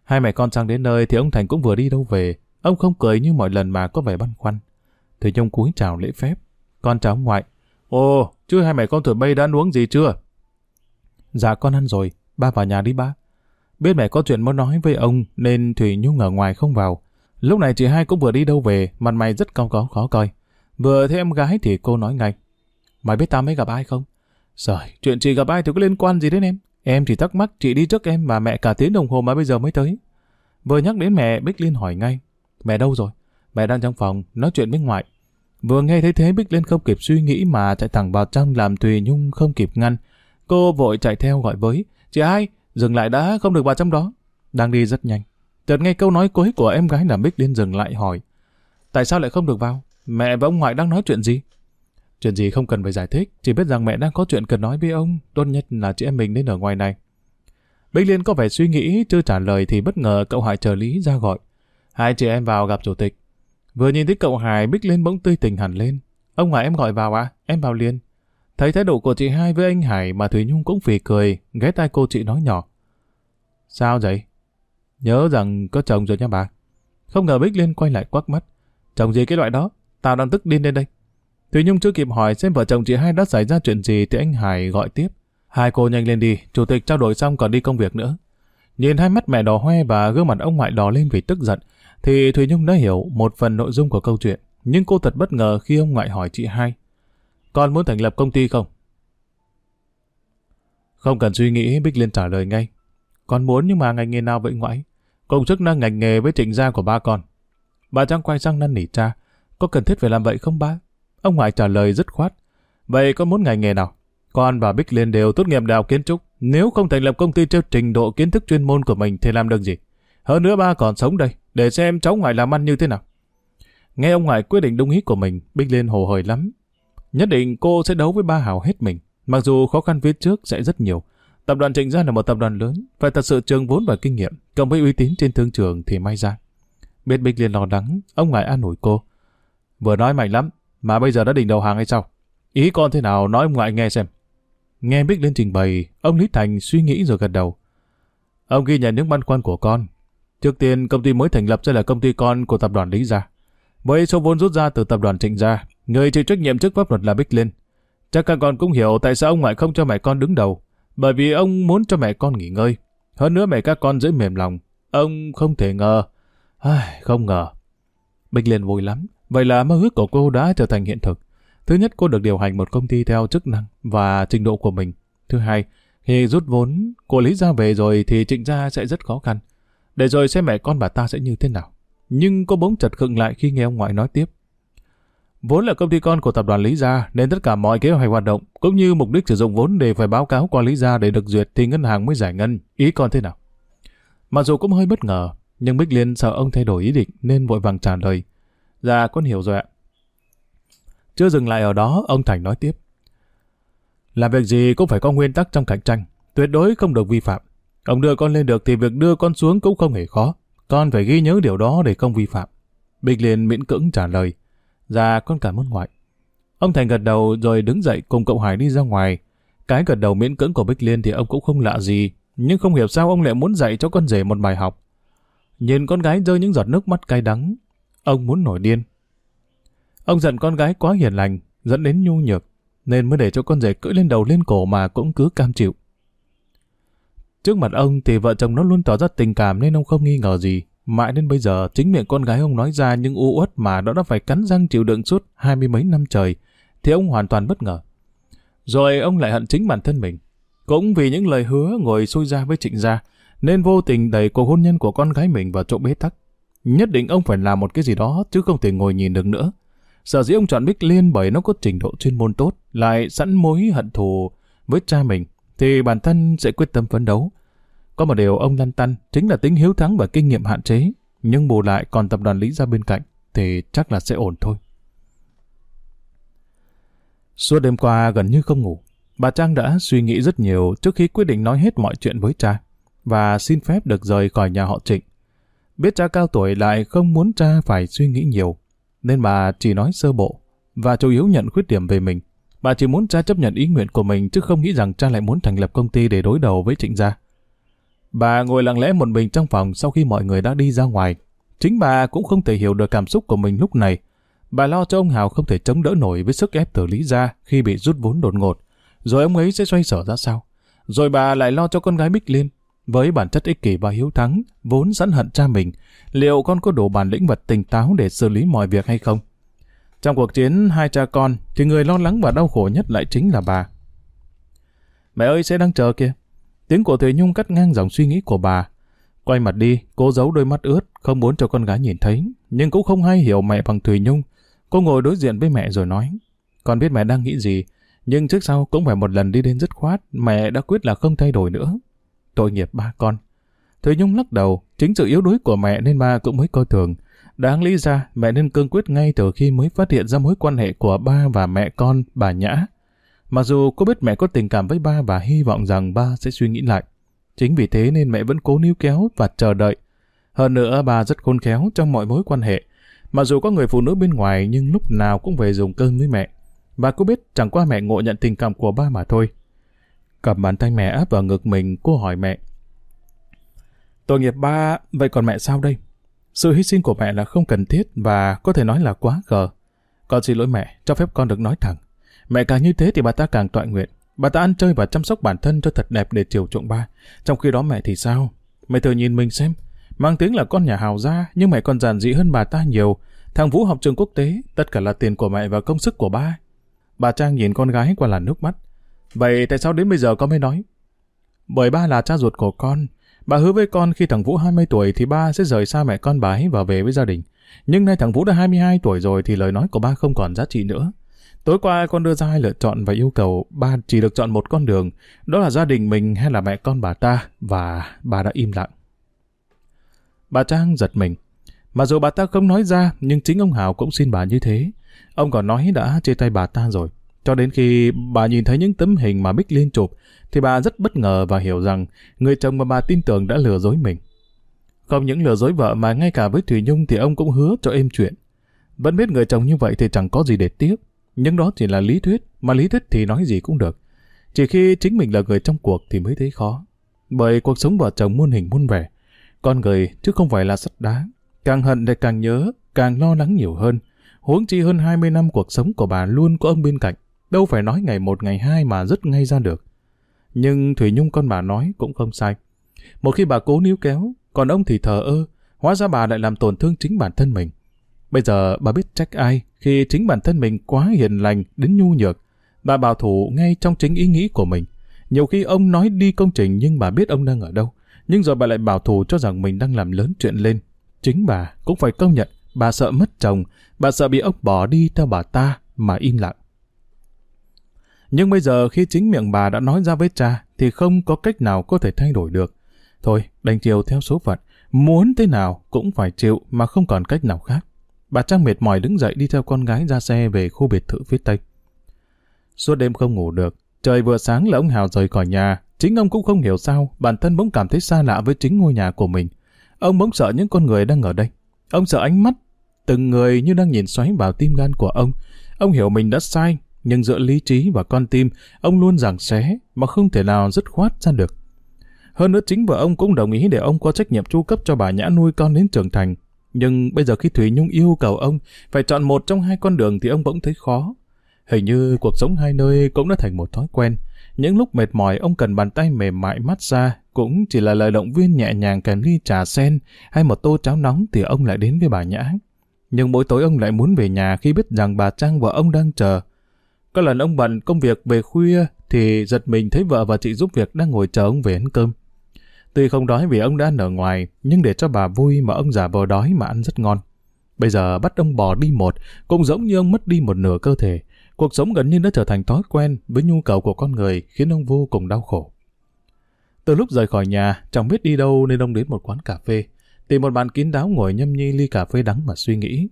Hai mẹ con sang đến nơi thì ông Thành cũng vừa đi đâu về. Ông không cười như mọi lần mà có vẻ băn khoăn. Thầy Nhung cúi chào lễ phép. Con chào ngoại. Ồ, chứ hai mẹ con tuổi bay đã ăn uống gì chưa? Dạ con ăn rồi, ba vào nhà đi ba. Biết mẹ có chuyện muốn nói với ông nên Thủy Nhung ở ngoài không vào. Lúc này chị hai cũng vừa đi đâu về, mặt mày rất cao có khó coi. Vừa thấy em gái thì cô nói ngay. Mày biết tao mới gặp ai không? Rồi, chuyện chị gặp ai thì có liên quan gì đến em? Em chỉ thắc mắc chị đi trước em mà mẹ cả tiếng đồng hồ mà bây giờ mới tới. Vừa nhắc đến mẹ, Bích Liên hỏi ngay. Mẹ đâu rồi? Mẹ đang trong phòng, nói chuyện với ngoại. Vừa nghe thấy thế Bích Liên không kịp suy nghĩ mà chạy thẳng vào trong làm Thùy Nhung không kịp ngăn. Cô vội chạy theo gọi với. Chị ai? Dừng lại đã, không được vào trong đó. Đang đi rất nhanh. Chợt nghe câu nói cuối của em gái làm Bích Liên dừng lại hỏi. Tại sao lại không được vào? Mẹ và ông ngoại đang nói chuyện gì? Chuyện gì không cần phải giải thích, chỉ biết rằng mẹ đang có chuyện cần nói với ông, tốt nhất là chị em mình nên ở ngoài này. Bích Liên có vẻ suy nghĩ, chưa trả lời thì bất ngờ cậu Hải trợ Lý ra gọi. Hai chị em vào gặp chủ tịch. Vừa nhìn thấy cậu Hải, Bích Liên bỗng tươi tỉnh hẳn lên. Ông Hải em gọi vào à? Em vào liền. Thấy thái độ của chị hai với anh Hải mà Thủy Nhung cũng phì cười, ghé tai cô chị nói nhỏ. Sao vậy? Nhớ rằng có chồng rồi nha bà. Không ngờ Bích Liên quay lại quắc mắt. Chồng gì cái loại đó? Tao đang tức điên lên đây. Thủy Nhung chưa kịp hỏi xem vợ chồng chị hai đã xảy ra chuyện gì thì anh Hải gọi tiếp. Hai cô nhanh lên đi, chủ tịch trao đổi xong còn đi công việc nữa. Nhìn hai mắt mẹ đỏ hoe và gương mặt ông ngoại đỏ lên vì tức giận, thì Thủy Nhung đã hiểu một phần nội dung của câu chuyện. Nhưng cô thật bất ngờ khi ông ngoại hỏi chị hai. Con muốn thành lập công ty không? Không cần suy nghĩ, Bích Liên trả lời ngay. Con muốn nhưng mà ngành nghề nào vậy ngoại? Cùng chức năng ngành nghề với trịnh gia của ba con. Bà Trang quay sang năn nỉ cha. Có cần thiết phải làm vậy không ba? Ông ngoại trả lời dứt khoát. Vậy con muốn ngành nghề nào? Con và Bích Liên đều tốt nghiệp đại học kiến trúc. Nếu không thành lập công ty theo trình độ kiến thức chuyên môn của mình thì làm được gì? Hơn nữa ba còn sống đây, để xem cháu ngoại làm ăn như thế nào. Nghe ông ngoại quyết định đúng ý của mình, Bích Liên hồ hởi lắm. Nhất định cô sẽ đấu với ba Hào hết mình. Mặc dù khó khăn phía trước sẽ rất nhiều. Tập đoàn Trịnh Gia là một tập đoàn lớn, phải thật sự trường vốn và kinh nghiệm, cộng với uy tín trên thương trường thì may ra. Biết Bích liền lo lắng, ông ngoại an ủi cô. Vừa nói mạnh lắm, mà bây giờ đã đỉnh đầu hàng hay sao? Ý con thế nào nói ông ngoại nghe xem. Nghe Bích Liên trình bày, ông Lý Thành suy nghĩ rồi gật đầu. Ông ghi nhận những băn khoăn của con. Trước tiên, công ty mới thành lập sẽ là công ty con của tập đoàn Lý Gia. Với số vốn rút ra từ tập đoàn Trịnh Gia, người chịu trách nhiệm trước pháp luật là Bích Liên. Chắc các con cũng hiểu tại sao ông ngoại không cho mẹ con đứng đầu. Bởi vì ông muốn cho mẹ con nghỉ ngơi. Hơn nữa mẹ các con dễ mềm lòng. Ông không thể ngờ. Ai, không ngờ. Bích Liên vui lắm. Vậy là mơ ước của cô đã trở thành hiện thực. Thứ nhất, cô được điều hành một công ty theo chức năng và trình độ của mình. Thứ hai, khi rút vốn, cô Lý ra về rồi thì trịnh gia sẽ rất khó khăn. Để rồi xem mẹ con bà ta sẽ như thế nào. Nhưng cô bỗng chật khựng lại khi nghe ông ngoại nói tiếp. Vốn là công ty con của tập đoàn Lý Gia nên tất cả mọi kế hoạch hoạt động cũng như mục đích sử dụng vốn đều phải báo cáo qua Lý Gia để được duyệt thì ngân hàng mới giải ngân. Ý con thế nào? Mặc dù cũng hơi bất ngờ, nhưng Bích Liên sợ ông thay đổi ý định nên vội vàng trả lời. Dạ, con hiểu rồi ạ. Chưa dừng lại ở đó, ông Thành nói tiếp. Làm việc gì cũng phải có nguyên tắc trong cạnh tranh, tuyệt đối không được vi phạm. Ông đưa con lên được thì việc đưa con xuống cũng không hề khó. Con phải ghi nhớ điều đó để không vi phạm. Bích Liên miễn cưỡng trả lời. Dạ, con cảm ơn ngoại. Ông Thành gật đầu rồi đứng dậy cùng cậu Hải đi ra ngoài. Cái gật đầu miễn cưỡng của Bích Liên thì ông cũng không lạ gì, nhưng không hiểu sao ông lại muốn dạy cho con rể một bài học. Nhìn con gái rơi những giọt nước mắt cay đắng, Ông muốn nổi điên. Ông giận con gái quá hiền lành, dẫn đến nhu nhược, nên mới để cho con rể cưỡi lên đầu lên cổ mà cũng cứ cam chịu. Trước mặt ông thì vợ chồng nó luôn tỏ ra tình cảm nên ông không nghi ngờ gì. Mãi đến bây giờ, chính miệng con gái ông nói ra những u uất mà nó đã phải cắn răng chịu đựng suốt hai mươi mấy năm trời, thì ông hoàn toàn bất ngờ. Rồi ông lại hận chính bản thân mình. Cũng vì những lời hứa ngồi xui ra với trịnh gia, nên vô tình đẩy cuộc hôn nhân của con gái mình vào chỗ bế tắc. Nhất định ông phải làm một cái gì đó chứ không thể ngồi nhìn được nữa. Sở dĩ ông chọn Bích Liên bởi nó có trình độ chuyên môn tốt, lại sẵn mối hận thù với cha mình, thì bản thân sẽ quyết tâm phấn đấu. Có một điều ông lăn tăn chính là tính hiếu thắng và kinh nghiệm hạn chế, nhưng bù lại còn tập đoàn Lý ra bên cạnh, thì chắc là sẽ ổn thôi. Suốt đêm qua gần như không ngủ, bà Trang đã suy nghĩ rất nhiều trước khi quyết định nói hết mọi chuyện với cha và xin phép được rời khỏi nhà họ Trịnh. Biết cha cao tuổi lại không muốn cha phải suy nghĩ nhiều, nên bà chỉ nói sơ bộ và chủ yếu nhận khuyết điểm về mình. Bà chỉ muốn cha chấp nhận ý nguyện của mình chứ không nghĩ rằng cha lại muốn thành lập công ty để đối đầu với Trịnh gia. Bà ngồi lặng lẽ một mình trong phòng sau khi mọi người đã đi ra ngoài. Chính bà cũng không thể hiểu được cảm xúc của mình lúc này. Bà lo cho ông Hào không thể chống đỡ nổi với sức ép từ Lý gia khi bị rút vốn đột ngột. Rồi ông ấy sẽ xoay sở ra sao? Rồi bà lại lo cho con gái Bích Liên. Với bản chất ích kỷ và hiếu thắng, vốn sẵn hận cha mình, liệu con có đủ bản lĩnh vật tỉnh táo để xử lý mọi việc hay không? Trong cuộc chiến hai cha con, thì người lo lắng và đau khổ nhất lại chính là bà. Mẹ ơi sẽ đang chờ kìa. Tiếng của Thùy Nhung cắt ngang dòng suy nghĩ của bà. Quay mặt đi, cô giấu đôi mắt ướt, không muốn cho con gái nhìn thấy, nhưng cũng không hay hiểu mẹ bằng Thùy Nhung. Cô ngồi đối diện với mẹ rồi nói, con biết mẹ đang nghĩ gì, nhưng trước sau cũng phải một lần đi đến dứt khoát, mẹ đã quyết là không thay đổi nữa. Tội nghiệp ba con. Thùy Nhung lắc đầu, chính sự yếu đuối của mẹ nên ba cũng mới coi thường. Đáng lý ra, mẹ nên cương quyết ngay từ khi mới phát hiện ra mối quan hệ của ba và mẹ con, bà Nhã. Mặc dù cô biết mẹ có tình cảm với ba và hy vọng rằng ba sẽ suy nghĩ lại. Chính vì thế nên mẹ vẫn cố níu kéo và chờ đợi. Hơn nữa, bà rất khôn khéo trong mọi mối quan hệ. Mặc dù có người phụ nữ bên ngoài nhưng lúc nào cũng về dùng cơm với mẹ. Bà cô biết chẳng qua mẹ ngộ nhận tình cảm của ba mà thôi. Cầm bàn tay mẹ áp vào ngực mình, cô hỏi mẹ. Tội nghiệp ba, vậy còn mẹ sao đây? Sự hy sinh của mẹ là không cần thiết và có thể nói là quá gờ. Con xin lỗi mẹ, cho phép con được nói thẳng. Mẹ càng như thế thì bà ta càng tọa nguyện. Bà ta ăn chơi và chăm sóc bản thân cho thật đẹp để chiều chuộng ba. Trong khi đó mẹ thì sao? Mẹ thử nhìn mình xem. Mang tiếng là con nhà hào gia, nhưng mẹ còn giản dị hơn bà ta nhiều. Thằng Vũ học trường quốc tế, tất cả là tiền của mẹ và công sức của ba. Bà Trang nhìn con gái qua làn nước mắt. Vậy tại sao đến bây giờ con mới nói? Bởi ba là cha ruột của con. Bà hứa với con khi thằng Vũ 20 tuổi thì ba sẽ rời xa mẹ con bà ấy và về với gia đình. Nhưng nay thằng Vũ đã 22 tuổi rồi thì lời nói của ba không còn giá trị nữa. Tối qua con đưa ra hai lựa chọn và yêu cầu ba chỉ được chọn một con đường, đó là gia đình mình hay là mẹ con bà ta, và bà đã im lặng. Bà Trang giật mình. Mà dù bà ta không nói ra, nhưng chính ông Hào cũng xin bà như thế. Ông còn nói đã chia tay bà ta rồi. Cho đến khi bà nhìn thấy những tấm hình mà Bích Liên chụp, thì bà rất bất ngờ và hiểu rằng người chồng mà bà tin tưởng đã lừa dối mình. Không những lừa dối vợ mà ngay cả với Thùy Nhung thì ông cũng hứa cho êm chuyện. Vẫn biết người chồng như vậy thì chẳng có gì để tiếc. Nhưng đó chỉ là lý thuyết, mà lý thuyết thì nói gì cũng được. Chỉ khi chính mình là người trong cuộc thì mới thấy khó. Bởi cuộc sống vợ chồng muôn hình muôn vẻ. Con người chứ không phải là sắt đá. Càng hận lại càng nhớ, càng lo lắng nhiều hơn. Huống chi hơn 20 năm cuộc sống của bà luôn có ông bên cạnh. Đâu phải nói ngày một ngày hai mà rất ngay ra được. Nhưng Thủy Nhung con bà nói cũng không sai. Một khi bà cố níu kéo, còn ông thì thờ ơ, hóa ra bà lại làm tổn thương chính bản thân mình. Bây giờ bà biết trách ai khi chính bản thân mình quá hiền lành đến nhu nhược. Bà bảo thủ ngay trong chính ý nghĩ của mình. Nhiều khi ông nói đi công trình nhưng bà biết ông đang ở đâu. Nhưng rồi bà lại bảo thủ cho rằng mình đang làm lớn chuyện lên. Chính bà cũng phải công nhận bà sợ mất chồng, bà sợ bị ông bỏ đi theo bà ta mà im lặng. Nhưng bây giờ khi chính miệng bà đã nói ra với cha thì không có cách nào có thể thay đổi được. Thôi, đành chiều theo số phận. Muốn thế nào cũng phải chịu mà không còn cách nào khác. Bà Trang mệt mỏi đứng dậy đi theo con gái ra xe về khu biệt thự phía Tây. Suốt đêm không ngủ được, trời vừa sáng là ông Hào rời khỏi nhà. Chính ông cũng không hiểu sao, bản thân bỗng cảm thấy xa lạ với chính ngôi nhà của mình. Ông bỗng sợ những con người đang ở đây. Ông sợ ánh mắt, từng người như đang nhìn xoáy vào tim gan của ông. Ông hiểu mình đã sai, nhưng giữa lý trí và con tim, ông luôn giảng xé mà không thể nào dứt khoát ra được. Hơn nữa chính vợ ông cũng đồng ý để ông có trách nhiệm chu cấp cho bà Nhã nuôi con đến trưởng thành. Nhưng bây giờ khi Thủy Nhung yêu cầu ông phải chọn một trong hai con đường thì ông bỗng thấy khó. Hình như cuộc sống hai nơi cũng đã thành một thói quen. Những lúc mệt mỏi, ông cần bàn tay mềm mại mát xa, cũng chỉ là lời động viên nhẹ nhàng kèm ly trà sen hay một tô cháo nóng thì ông lại đến với bà Nhã. Nhưng mỗi tối ông lại muốn về nhà khi biết rằng bà Trang và ông đang chờ. Có lần ông bận công việc về khuya thì giật mình thấy vợ và chị giúp việc đang ngồi chờ ông về ăn cơm. Tuy không đói vì ông đã ăn ở ngoài, nhưng để cho bà vui mà ông giả vờ đói mà ăn rất ngon. Bây giờ bắt ông bò đi một, cũng giống như ông mất đi một nửa cơ thể. Cuộc sống gần như đã trở thành thói quen với nhu cầu của con người khiến ông vô cùng đau khổ. Từ lúc rời khỏi nhà, chẳng biết đi đâu nên ông đến một quán cà phê. Tìm một bàn kín đáo ngồi nhâm nhi ly cà phê đắng mà suy nghĩ.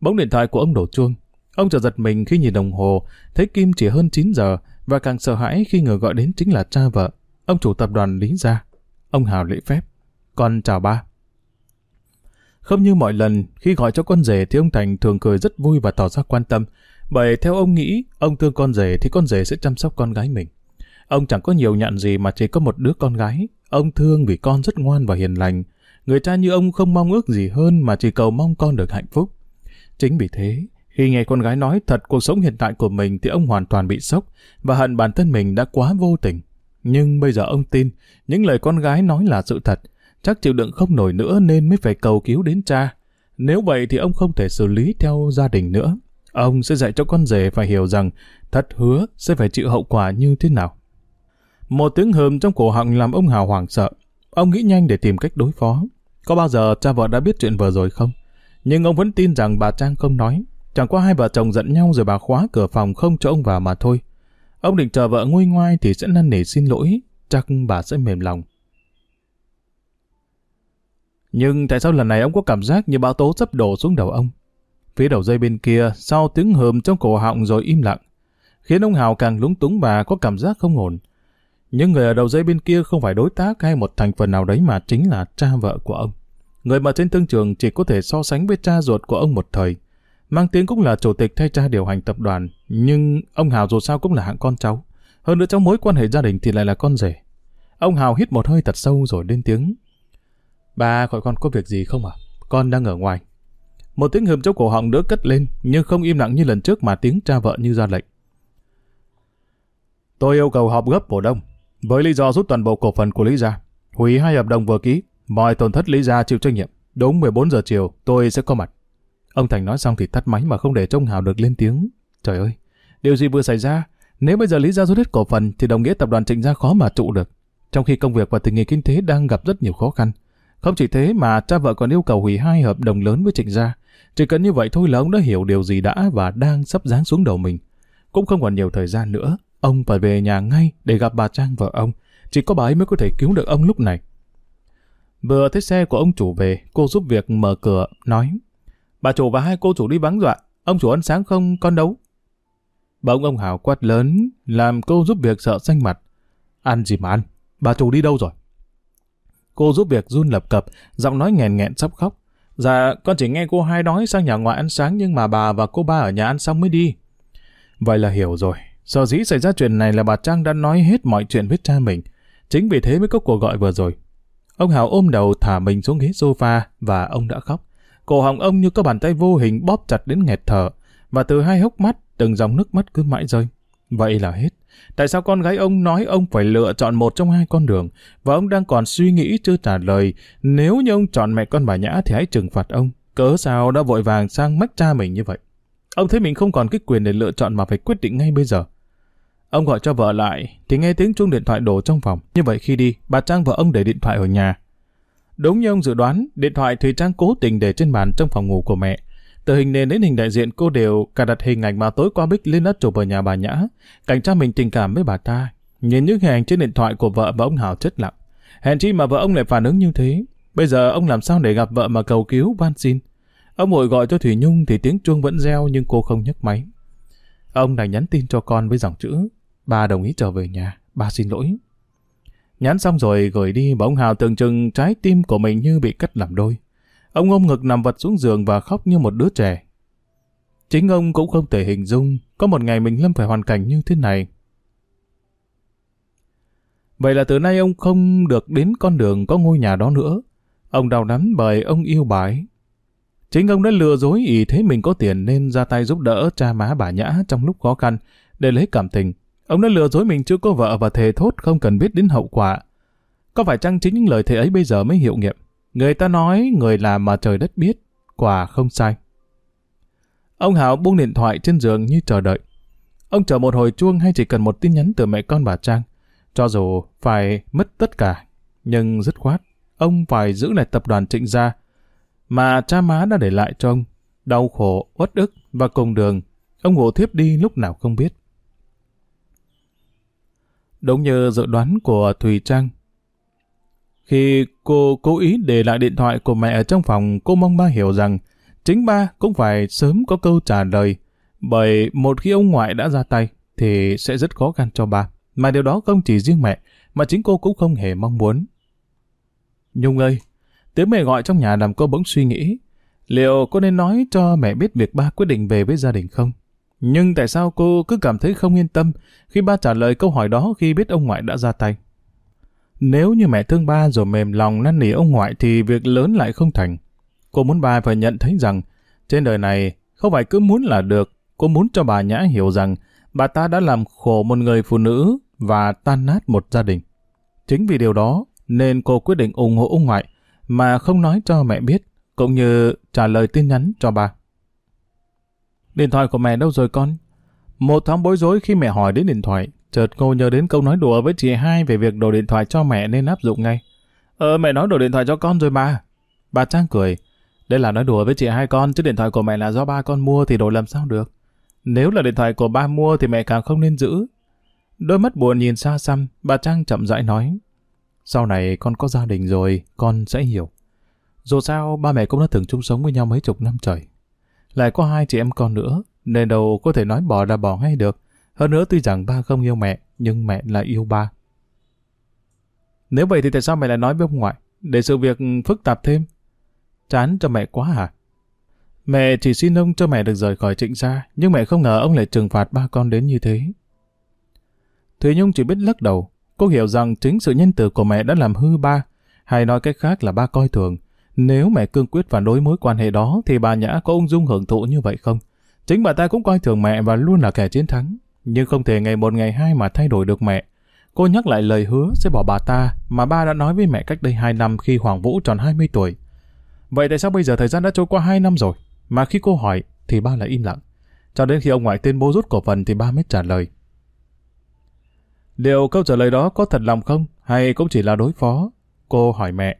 Bỗng điện thoại của ông đổ chuông. Ông chợt giật mình khi nhìn đồng hồ, thấy Kim chỉ hơn 9 giờ và càng sợ hãi khi người gọi đến chính là cha vợ, ông chủ tập đoàn Lý Gia. Ông Hào lễ phép. Con chào ba. Không như mọi lần, khi gọi cho con rể thì ông Thành thường cười rất vui và tỏ ra quan tâm. Bởi theo ông nghĩ, ông thương con rể thì con rể sẽ chăm sóc con gái mình. Ông chẳng có nhiều nhạn gì mà chỉ có một đứa con gái. Ông thương vì con rất ngoan và hiền lành. Người cha như ông không mong ước gì hơn mà chỉ cầu mong con được hạnh phúc. Chính vì thế, khi nghe con gái nói thật cuộc sống hiện tại của mình thì ông hoàn toàn bị sốc và hận bản thân mình đã quá vô tình. Nhưng bây giờ ông tin, những lời con gái nói là sự thật, chắc chịu đựng không nổi nữa nên mới phải cầu cứu đến cha. Nếu vậy thì ông không thể xử lý theo gia đình nữa. Ông sẽ dạy cho con rể phải hiểu rằng thật hứa sẽ phải chịu hậu quả như thế nào. Một tiếng hờm trong cổ họng làm ông Hào hoảng sợ. Ông nghĩ nhanh để tìm cách đối phó. Có bao giờ cha vợ đã biết chuyện vừa rồi không? Nhưng ông vẫn tin rằng bà Trang không nói. Chẳng qua hai vợ chồng giận nhau rồi bà khóa cửa phòng không cho ông vào mà thôi. Ông định chờ vợ nguôi ngoai thì sẽ năn nỉ xin lỗi. Chắc bà sẽ mềm lòng. Nhưng tại sao lần này ông có cảm giác như bão tố sắp đổ xuống đầu ông? Phía đầu dây bên kia, sau tiếng hờm trong cổ họng rồi im lặng, khiến ông Hào càng lúng túng và có cảm giác không ổn. Những người ở đầu dây bên kia không phải đối tác hay một thành phần nào đấy mà chính là cha vợ của ông. Người mà trên thương trường chỉ có thể so sánh với cha ruột của ông một thời. Mang tiếng cũng là chủ tịch thay cha điều hành tập đoàn, nhưng ông Hào dù sao cũng là hạng con cháu. Hơn nữa trong mối quan hệ gia đình thì lại là con rể. Ông Hào hít một hơi thật sâu rồi lên tiếng. bà gọi con có việc gì không à? Con đang ở ngoài. Một tiếng hừm trong cổ họng đỡ cất lên, nhưng không im lặng như lần trước mà tiếng cha vợ như ra lệnh. Tôi yêu cầu họp gấp cổ đông, với lý do rút toàn bộ cổ phần của Lý Gia, hủy hai hợp đồng vừa ký, mọi tổn thất Lý Gia chịu trách nhiệm. Đúng 14 giờ chiều, tôi sẽ có mặt. Ông Thành nói xong thì tắt máy mà không để trông Hào được lên tiếng. Trời ơi, điều gì vừa xảy ra? Nếu bây giờ Lý Gia rút hết cổ phần thì đồng nghĩa tập đoàn Trịnh Gia khó mà trụ được. Trong khi công việc và tình hình kinh tế đang gặp rất nhiều khó khăn. Không chỉ thế mà cha vợ còn yêu cầu hủy hai hợp đồng lớn với Trịnh Gia. Chỉ cần như vậy thôi là ông đã hiểu điều gì đã và đang sắp giáng xuống đầu mình. Cũng không còn nhiều thời gian nữa. Ông phải về nhà ngay để gặp bà Trang vợ ông. Chỉ có bà ấy mới có thể cứu được ông lúc này. Vừa thấy xe của ông chủ về, cô giúp việc mở cửa, nói Bà chủ và hai cô chủ đi vắng dọa. Ông chủ ăn sáng không, con đấu. Bỗng ông Hảo quát lớn, làm cô giúp việc sợ xanh mặt. Ăn gì mà ăn, bà chủ đi đâu rồi? Cô giúp việc run lập cập, giọng nói nghèn nghẹn sắp khóc. Dạ, con chỉ nghe cô hai nói sang nhà ngoại ăn sáng nhưng mà bà và cô ba ở nhà ăn xong mới đi. Vậy là hiểu rồi. Sở dĩ xảy ra chuyện này là bà Trang đã nói hết mọi chuyện với cha mình. Chính vì thế mới có cuộc gọi vừa rồi. Ông Hảo ôm đầu thả mình xuống ghế sofa và ông đã khóc. Cổ họng ông như có bàn tay vô hình bóp chặt đến nghẹt thở và từ hai hốc mắt từng dòng nước mắt cứ mãi rơi. Vậy là hết. Tại sao con gái ông nói ông phải lựa chọn một trong hai con đường và ông đang còn suy nghĩ chưa trả lời nếu như ông chọn mẹ con bà Nhã thì hãy trừng phạt ông. Cớ sao đã vội vàng sang mách cha mình như vậy? Ông thấy mình không còn cái quyền để lựa chọn mà phải quyết định ngay bây giờ. Ông gọi cho vợ lại thì nghe tiếng chuông điện thoại đổ trong phòng. Như vậy khi đi, bà Trang vợ ông để điện thoại ở nhà. Đúng như ông dự đoán, điện thoại Thùy Trang cố tình để trên bàn trong phòng ngủ của mẹ. Từ hình nền đến hình đại diện cô đều cả đặt hình ảnh mà tối qua Bích lên đã chụp ở nhà bà Nhã. Cảnh cha mình tình cảm với bà ta. Nhìn những hình ảnh trên điện thoại của vợ và ông Hào chất lặng. Hèn chi mà vợ ông lại phản ứng như thế. Bây giờ ông làm sao để gặp vợ mà cầu cứu van xin. Ông vội gọi cho Thủy Nhung thì tiếng chuông vẫn reo nhưng cô không nhấc máy. Ông đành nhắn tin cho con với dòng chữ ba đồng ý trở về nhà, Ba xin lỗi. Nhắn xong rồi gửi đi, bỗng Hào tưởng chừng trái tim của mình như bị cắt làm đôi. Ông ôm ngực nằm vật xuống giường và khóc như một đứa trẻ. Chính ông cũng không thể hình dung có một ngày mình lâm phải hoàn cảnh như thế này. Vậy là từ nay ông không được đến con đường có ngôi nhà đó nữa. Ông đau đắm bởi ông yêu bà ấy. Chính ông đã lừa dối ý thế mình có tiền nên ra tay giúp đỡ cha má bà Nhã trong lúc khó khăn để lấy cảm tình. Ông đã lừa dối mình chưa có vợ và thề thốt không cần biết đến hậu quả. Có phải chăng chính những lời thề ấy bây giờ mới hiệu nghiệm? Người ta nói người làm mà trời đất biết, quả không sai. Ông Hảo buông điện thoại trên giường như chờ đợi. Ông chờ một hồi chuông hay chỉ cần một tin nhắn từ mẹ con bà Trang. Cho dù phải mất tất cả, nhưng dứt khoát, ông phải giữ lại tập đoàn trịnh gia mà cha má đã để lại cho ông. đau khổ, uất ức và cùng đường. Ông ngủ thiếp đi lúc nào không biết. Đúng như dự đoán của Thùy Trang, khi cô cố ý để lại điện thoại của mẹ ở trong phòng, cô mong ba hiểu rằng chính ba cũng phải sớm có câu trả lời, bởi một khi ông ngoại đã ra tay, thì sẽ rất khó khăn cho ba. Mà điều đó không chỉ riêng mẹ, mà chính cô cũng không hề mong muốn. Nhung ơi, tiếng mẹ gọi trong nhà làm cô bỗng suy nghĩ, liệu cô nên nói cho mẹ biết việc ba quyết định về với gia đình không? Nhưng tại sao cô cứ cảm thấy không yên tâm khi ba trả lời câu hỏi đó khi biết ông ngoại đã ra tay? Nếu như mẹ thương ba rồi mềm lòng năn nỉ ông ngoại thì việc lớn lại không thành. Cô muốn ba phải nhận thấy rằng trên đời này không phải cứ muốn là được, cô muốn cho bà Nhã hiểu rằng bà ta đã làm khổ một người phụ nữ và tan nát một gia đình. Chính vì điều đó nên cô quyết định ủng hộ ông ngoại mà không nói cho mẹ biết, cũng như trả lời tin nhắn cho bà. Điện thoại của mẹ đâu rồi con? Một tháng bối rối khi mẹ hỏi đến điện thoại, chợt cô nhớ đến câu nói đùa với chị hai về việc đổi điện thoại cho mẹ nên áp dụng ngay. Ờ, mẹ nói đổi điện thoại cho con rồi mà. Bà Trang cười. Đây là nói đùa với chị hai con, chứ điện thoại của mẹ là do ba con mua thì đổi làm sao được. Nếu là điện thoại của ba mua thì mẹ càng không nên giữ. Đôi mắt buồn nhìn xa xăm, bà Trang chậm rãi nói. Sau này con có gia đình rồi, con sẽ hiểu. Dù sao, ba mẹ cũng đã từng chung sống với nhau mấy chục năm trời. Lại có hai chị em con nữa, nên đâu có thể nói bỏ là bỏ ngay được. Hơn nữa tuy rằng ba không yêu mẹ, nhưng mẹ là yêu ba. Nếu vậy thì tại sao mẹ lại nói với ông ngoại? Để sự việc phức tạp thêm. Chán cho mẹ quá hả? Mẹ chỉ xin ông cho mẹ được rời khỏi trịnh gia, nhưng mẹ không ngờ ông lại trừng phạt ba con đến như thế. Thùy Nhung chỉ biết lắc đầu. Cô hiểu rằng chính sự nhân từ của mẹ đã làm hư ba, hay nói cách khác là ba coi thường. Nếu mẹ cương quyết phản đối mối quan hệ đó, thì bà Nhã có ung dung hưởng thụ như vậy không? Chính bà ta cũng coi thường mẹ và luôn là kẻ chiến thắng. Nhưng không thể ngày một ngày hai mà thay đổi được mẹ. Cô nhắc lại lời hứa sẽ bỏ bà ta, mà ba đã nói với mẹ cách đây hai năm khi Hoàng Vũ tròn 20 tuổi. Vậy tại sao bây giờ thời gian đã trôi qua hai năm rồi? Mà khi cô hỏi, thì ba lại im lặng. Cho đến khi ông ngoại tuyên bố rút cổ phần, thì ba mới trả lời. Liệu câu trả lời đó có thật lòng không? Hay cũng chỉ là đối phó? Cô hỏi mẹ.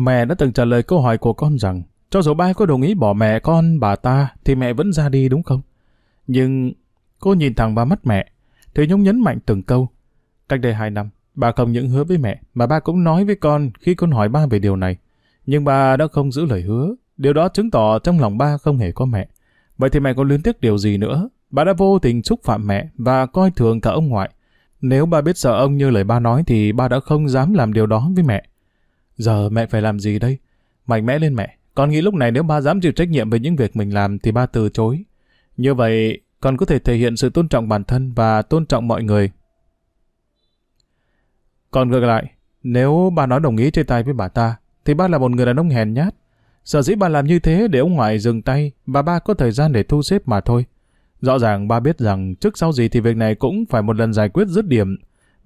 Mẹ đã từng trả lời câu hỏi của con rằng cho dù ba có đồng ý bỏ mẹ con bà ta thì mẹ vẫn ra đi đúng không? Nhưng cô nhìn thẳng vào mắt mẹ thì Nhung nhấn mạnh từng câu. Cách đây hai năm, bà không những hứa với mẹ mà ba cũng nói với con khi con hỏi ba về điều này. Nhưng ba đã không giữ lời hứa. Điều đó chứng tỏ trong lòng ba không hề có mẹ. Vậy thì mẹ còn luyến tiếc điều gì nữa? Ba đã vô tình xúc phạm mẹ và coi thường cả ông ngoại. Nếu ba biết sợ ông như lời ba nói thì ba đã không dám làm điều đó với mẹ. Giờ mẹ phải làm gì đây? Mạnh mẽ lên mẹ. Con nghĩ lúc này nếu ba dám chịu trách nhiệm về những việc mình làm thì ba từ chối. Như vậy, con có thể thể hiện sự tôn trọng bản thân và tôn trọng mọi người. Còn ngược lại, nếu ba nói đồng ý chia tay với bà ta, thì ba là một người đàn ông hèn nhát. Sở dĩ ba làm như thế để ông ngoại dừng tay và ba có thời gian để thu xếp mà thôi. Rõ ràng ba biết rằng trước sau gì thì việc này cũng phải một lần giải quyết dứt điểm.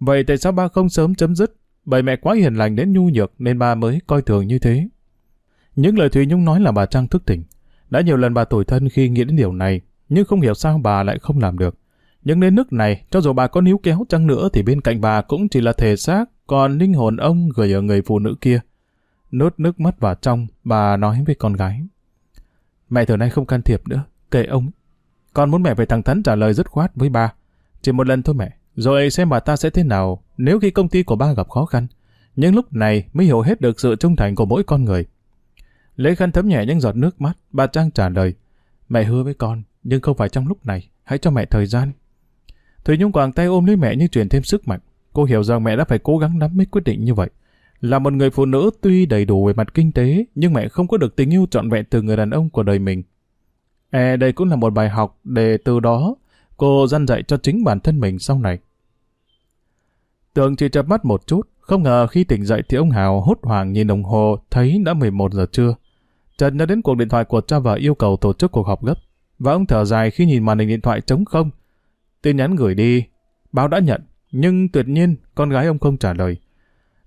Vậy tại sao ba không sớm chấm dứt? Bởi mẹ quá hiền lành đến nhu nhược nên ba mới coi thường như thế. Những lời Thùy Nhung nói là bà Trang thức tỉnh. Đã nhiều lần bà tủi thân khi nghĩ đến điều này, nhưng không hiểu sao bà lại không làm được. Nhưng đến nước này, cho dù bà có níu kéo chăng nữa thì bên cạnh bà cũng chỉ là thể xác, còn linh hồn ông gửi ở người phụ nữ kia. Nốt nước mắt vào trong, bà nói với con gái. Mẹ từ nay không can thiệp nữa, kệ ông. Con muốn mẹ phải thẳng thắn trả lời dứt khoát với ba. Chỉ một lần thôi mẹ, rồi xem bà ta sẽ thế nào nếu khi công ty của ba gặp khó khăn. Nhưng lúc này mới hiểu hết được sự trung thành của mỗi con người. Lấy khăn thấm nhẹ những giọt nước mắt, bà Trang trả lời. Mẹ hứa với con, nhưng không phải trong lúc này, hãy cho mẹ thời gian. Thủy Nhung quàng tay ôm lấy mẹ như truyền thêm sức mạnh. Cô hiểu rằng mẹ đã phải cố gắng lắm mới quyết định như vậy. Là một người phụ nữ tuy đầy đủ về mặt kinh tế, nhưng mẹ không có được tình yêu trọn vẹn từ người đàn ông của đời mình. E đây cũng là một bài học để từ đó cô dăn dạy cho chính bản thân mình sau này. Tường chỉ chập mắt một chút, không ngờ khi tỉnh dậy thì ông Hào hốt hoảng nhìn đồng hồ thấy đã 11 giờ trưa. Trần đã đến cuộc điện thoại của cha vợ yêu cầu tổ chức cuộc họp gấp, và ông thở dài khi nhìn màn hình điện thoại trống không. Tin nhắn gửi đi, báo đã nhận, nhưng tuyệt nhiên con gái ông không trả lời.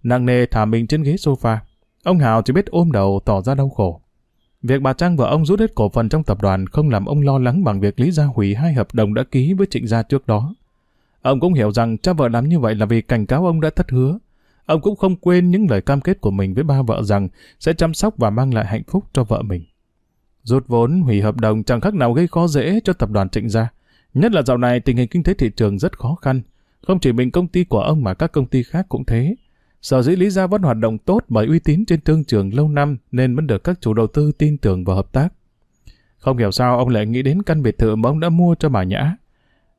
Nặng nề thả mình trên ghế sofa, ông Hào chỉ biết ôm đầu tỏ ra đau khổ. Việc bà Trang và ông rút hết cổ phần trong tập đoàn không làm ông lo lắng bằng việc Lý Gia hủy hai hợp đồng đã ký với Trịnh Gia trước đó. Ông cũng hiểu rằng cha vợ làm như vậy là vì cảnh cáo ông đã thất hứa. Ông cũng không quên những lời cam kết của mình với ba vợ rằng sẽ chăm sóc và mang lại hạnh phúc cho vợ mình. Rút vốn, hủy hợp đồng chẳng khác nào gây khó dễ cho tập đoàn Trịnh gia. Nhất là dạo này tình hình kinh tế thị trường rất khó khăn. Không chỉ mình công ty của ông mà các công ty khác cũng thế. Sở dĩ Lý Gia vẫn hoạt động tốt bởi uy tín trên thương trường lâu năm nên vẫn được các chủ đầu tư tin tưởng và hợp tác. Không hiểu sao ông lại nghĩ đến căn biệt thự mà ông đã mua cho bà Nhã.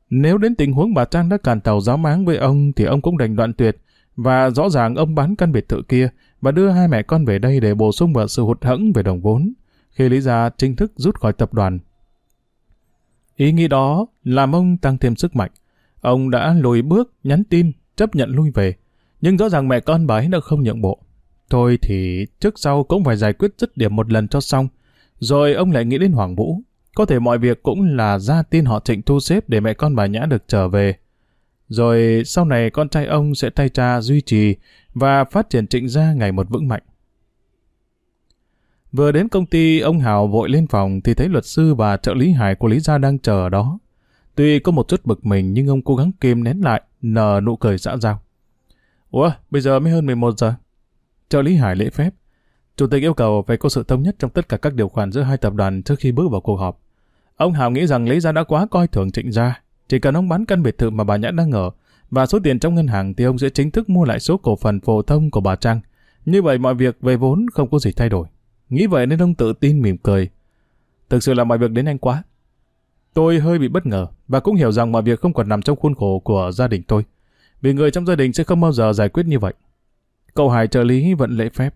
Nếu đến tình huống bà Trang đã càn tàu giáo máng với ông thì ông cũng đành đoạn tuyệt và rõ ràng ông bán căn biệt thự kia và đưa hai mẹ con về đây để bổ sung vào sự hụt hẫng về đồng vốn khi Lý Gia chính thức rút khỏi tập đoàn. Ý nghĩ đó làm ông tăng thêm sức mạnh. Ông đã lùi bước, nhắn tin, chấp nhận lui về. Nhưng rõ ràng mẹ con bà ấy đã không nhượng bộ. Thôi thì trước sau cũng phải giải quyết dứt điểm một lần cho xong. Rồi ông lại nghĩ đến Hoàng Vũ. Có thể mọi việc cũng là ra tin họ trịnh thu xếp để mẹ con bà Nhã được trở về. Rồi sau này con trai ông sẽ thay cha duy trì và phát triển trịnh gia ngày một vững mạnh. Vừa đến công ty, ông Hào vội lên phòng thì thấy luật sư và trợ lý Hải của Lý Gia đang chờ ở đó. Tuy có một chút bực mình nhưng ông cố gắng kìm nén lại, nở nụ cười xã giao. Ủa, bây giờ mới hơn 11 giờ. Trợ lý Hải lễ phép. Chủ tịch yêu cầu phải có sự thống nhất trong tất cả các điều khoản giữa hai tập đoàn trước khi bước vào cuộc họp. Ông Hào nghĩ rằng Lý Gia đã quá coi thường trịnh gia. Chỉ cần ông bán căn biệt thự mà bà Nhã đang ở và số tiền trong ngân hàng thì ông sẽ chính thức mua lại số cổ phần phổ thông của bà Trang. Như vậy mọi việc về vốn không có gì thay đổi. Nghĩ vậy nên ông tự tin mỉm cười. Thực sự là mọi việc đến anh quá. Tôi hơi bị bất ngờ, và cũng hiểu rằng mọi việc không còn nằm trong khuôn khổ của gia đình tôi. Vì người trong gia đình sẽ không bao giờ giải quyết như vậy. Cậu Hải trợ lý vẫn lễ phép.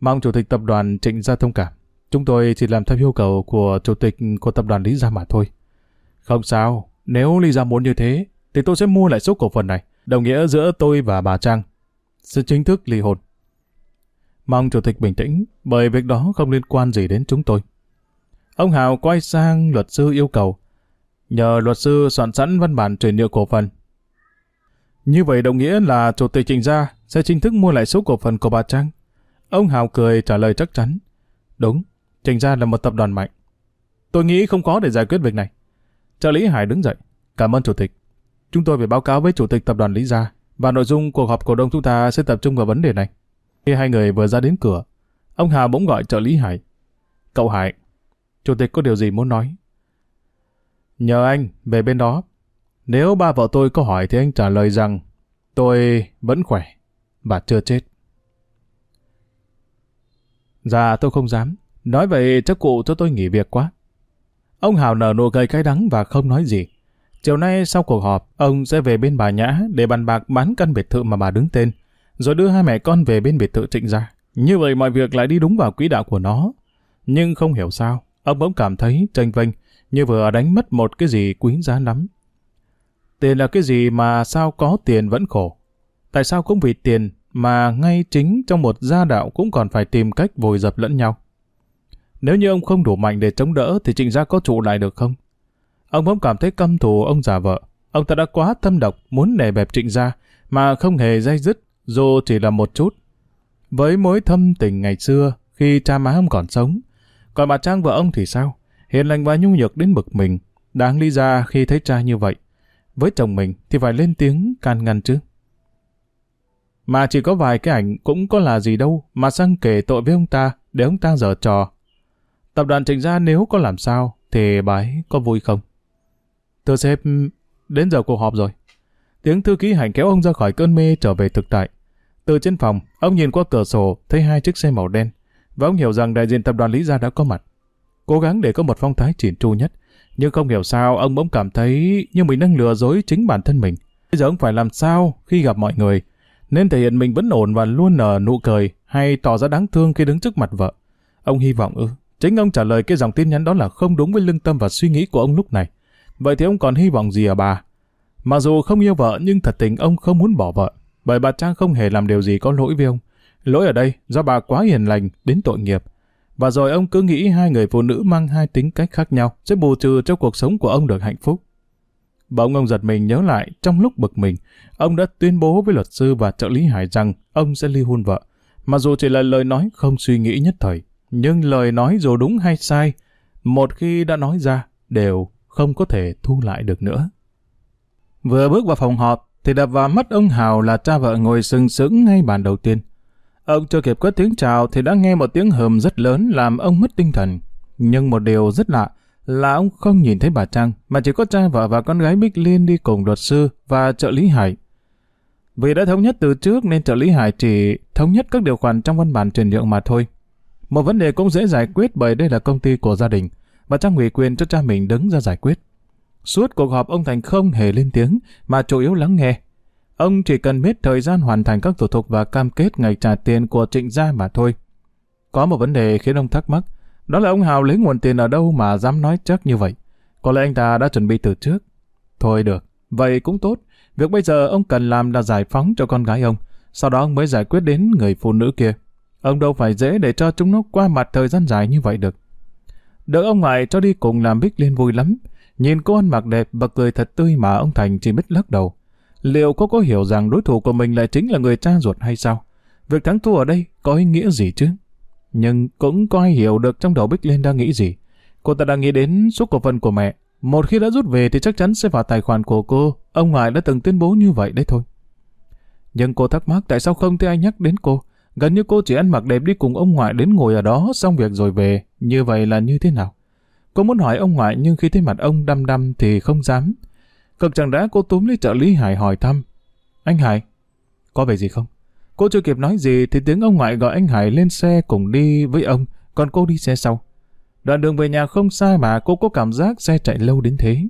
Mong chủ tịch tập đoàn Trịnh Gia thông cảm. Chúng tôi chỉ làm theo yêu cầu của chủ tịch của tập đoàn Lý Gia mà thôi. Không sao, nếu Lý Gia muốn như thế, thì tôi sẽ mua lại số cổ phần này. Đồng nghĩa giữa tôi và bà Trang sẽ chính thức ly hôn. Mong chủ tịch bình tĩnh, bởi việc đó không liên quan gì đến chúng tôi. Ông Hào quay sang luật sư yêu cầu, nhờ luật sư soạn sẵn văn bản chuyển nhượng cổ phần. Như vậy đồng nghĩa là chủ tịch trình ra sẽ chính thức mua lại số cổ phần của bà Trang. Ông Hào cười trả lời chắc chắn. Đúng, trình ra là một tập đoàn mạnh. Tôi nghĩ không có để giải quyết việc này. Trợ lý Hải đứng dậy. Cảm ơn chủ tịch. Chúng tôi phải báo cáo với chủ tịch tập đoàn Lý Gia và nội dung cuộc họp cổ đông chúng ta sẽ tập trung vào vấn đề này. Khi hai người vừa ra đến cửa, ông Hà bỗng gọi trợ lý Hải. Cậu Hải, chủ tịch có điều gì muốn nói? Nhờ anh về bên đó. Nếu ba vợ tôi có hỏi thì anh trả lời rằng tôi vẫn khỏe và chưa chết. Dạ tôi không dám. Nói vậy chắc cụ cho tôi nghỉ việc quá. Ông Hào nở nụ cười cay đắng và không nói gì. Chiều nay sau cuộc họp, ông sẽ về bên bà Nhã để bàn bạc bán căn biệt thự mà bà đứng tên rồi đưa hai mẹ con về bên biệt thự trịnh gia. Như vậy mọi việc lại đi đúng vào quỹ đạo của nó. Nhưng không hiểu sao, ông bỗng cảm thấy tranh vênh, như vừa đánh mất một cái gì quý giá lắm. Tiền là cái gì mà sao có tiền vẫn khổ? Tại sao cũng vì tiền mà ngay chính trong một gia đạo cũng còn phải tìm cách vùi dập lẫn nhau? Nếu như ông không đủ mạnh để chống đỡ thì trịnh gia có trụ lại được không? Ông bỗng cảm thấy căm thù ông già vợ. Ông ta đã quá thâm độc muốn nề bẹp trịnh gia mà không hề dây dứt dù chỉ là một chút. Với mối thâm tình ngày xưa, khi cha má ông còn sống, còn bà Trang vợ ông thì sao? Hiền lành và nhu nhược đến bực mình, đáng lý ra khi thấy cha như vậy. Với chồng mình thì phải lên tiếng can ngăn chứ. Mà chỉ có vài cái ảnh cũng có là gì đâu mà sang kể tội với ông ta để ông ta dở trò. Tập đoàn Trịnh Gia nếu có làm sao thì bà ấy có vui không? Thưa sếp, đến giờ cuộc họp rồi. Tiếng thư ký hành kéo ông ra khỏi cơn mê trở về thực tại. Từ trên phòng, ông nhìn qua cửa sổ thấy hai chiếc xe màu đen và ông hiểu rằng đại diện tập đoàn Lý Gia đã có mặt. Cố gắng để có một phong thái chỉn chu nhất, nhưng không hiểu sao ông bỗng cảm thấy như mình đang lừa dối chính bản thân mình. Bây giờ ông phải làm sao khi gặp mọi người, nên thể hiện mình vẫn ổn và luôn nở nụ cười hay tỏ ra đáng thương khi đứng trước mặt vợ. Ông hy vọng ư, chính ông trả lời cái dòng tin nhắn đó là không đúng với lương tâm và suy nghĩ của ông lúc này. Vậy thì ông còn hy vọng gì ở bà? Mặc dù không yêu vợ nhưng thật tình ông không muốn bỏ vợ, bởi bà Trang không hề làm điều gì có lỗi với ông. Lỗi ở đây do bà quá hiền lành đến tội nghiệp. Và rồi ông cứ nghĩ hai người phụ nữ mang hai tính cách khác nhau sẽ bù trừ cho cuộc sống của ông được hạnh phúc. Bỗng ông giật mình nhớ lại trong lúc bực mình, ông đã tuyên bố với luật sư và trợ lý Hải rằng ông sẽ ly hôn vợ. Mặc dù chỉ là lời nói không suy nghĩ nhất thời, nhưng lời nói dù đúng hay sai, một khi đã nói ra đều không có thể thu lại được nữa. Vừa bước vào phòng họp, thì đập vào mắt ông Hào là cha vợ ngồi sừng sững ngay bàn đầu tiên. Ông chưa kịp có tiếng chào thì đã nghe một tiếng hờm rất lớn làm ông mất tinh thần. Nhưng một điều rất lạ là ông không nhìn thấy bà Trang, mà chỉ có cha vợ và con gái Bích Liên đi cùng luật sư và trợ lý Hải. Vì đã thống nhất từ trước nên trợ lý Hải chỉ thống nhất các điều khoản trong văn bản chuyển nhượng mà thôi. Một vấn đề cũng dễ giải quyết bởi đây là công ty của gia đình, và Trang ủy quyền cho cha mình đứng ra giải quyết. Suốt cuộc họp ông Thành không hề lên tiếng, mà chủ yếu lắng nghe. Ông chỉ cần biết thời gian hoàn thành các thủ tục và cam kết ngày trả tiền của trịnh gia mà thôi. Có một vấn đề khiến ông thắc mắc, đó là ông Hào lấy nguồn tiền ở đâu mà dám nói chắc như vậy. Có lẽ anh ta đã chuẩn bị từ trước. Thôi được, vậy cũng tốt. Việc bây giờ ông cần làm là giải phóng cho con gái ông, sau đó ông mới giải quyết đến người phụ nữ kia. Ông đâu phải dễ để cho chúng nó qua mặt thời gian dài như vậy được. đỡ ông ngoại cho đi cùng làm Bích Liên vui lắm. Nhìn cô ăn mặc đẹp và cười thật tươi mà ông Thành chỉ biết lắc đầu. Liệu cô có hiểu rằng đối thủ của mình lại chính là người cha ruột hay sao? Việc thắng thua ở đây có ý nghĩa gì chứ? Nhưng cũng có ai hiểu được trong đầu Bích Liên đang nghĩ gì. Cô ta đang nghĩ đến số cổ phần của mẹ. Một khi đã rút về thì chắc chắn sẽ vào tài khoản của cô. Ông ngoại đã từng tuyên bố như vậy đấy thôi. Nhưng cô thắc mắc tại sao không thấy ai nhắc đến cô. Gần như cô chỉ ăn mặc đẹp đi cùng ông ngoại đến ngồi ở đó xong việc rồi về. Như vậy là như thế nào? Cô muốn hỏi ông ngoại nhưng khi thấy mặt ông đăm đăm thì không dám. Cực chẳng đã cô túm lấy trợ lý Hải hỏi thăm. Anh Hải, có về gì không? Cô chưa kịp nói gì thì tiếng ông ngoại gọi anh Hải lên xe cùng đi với ông, còn cô đi xe sau. Đoạn đường về nhà không xa mà cô có cảm giác xe chạy lâu đến thế.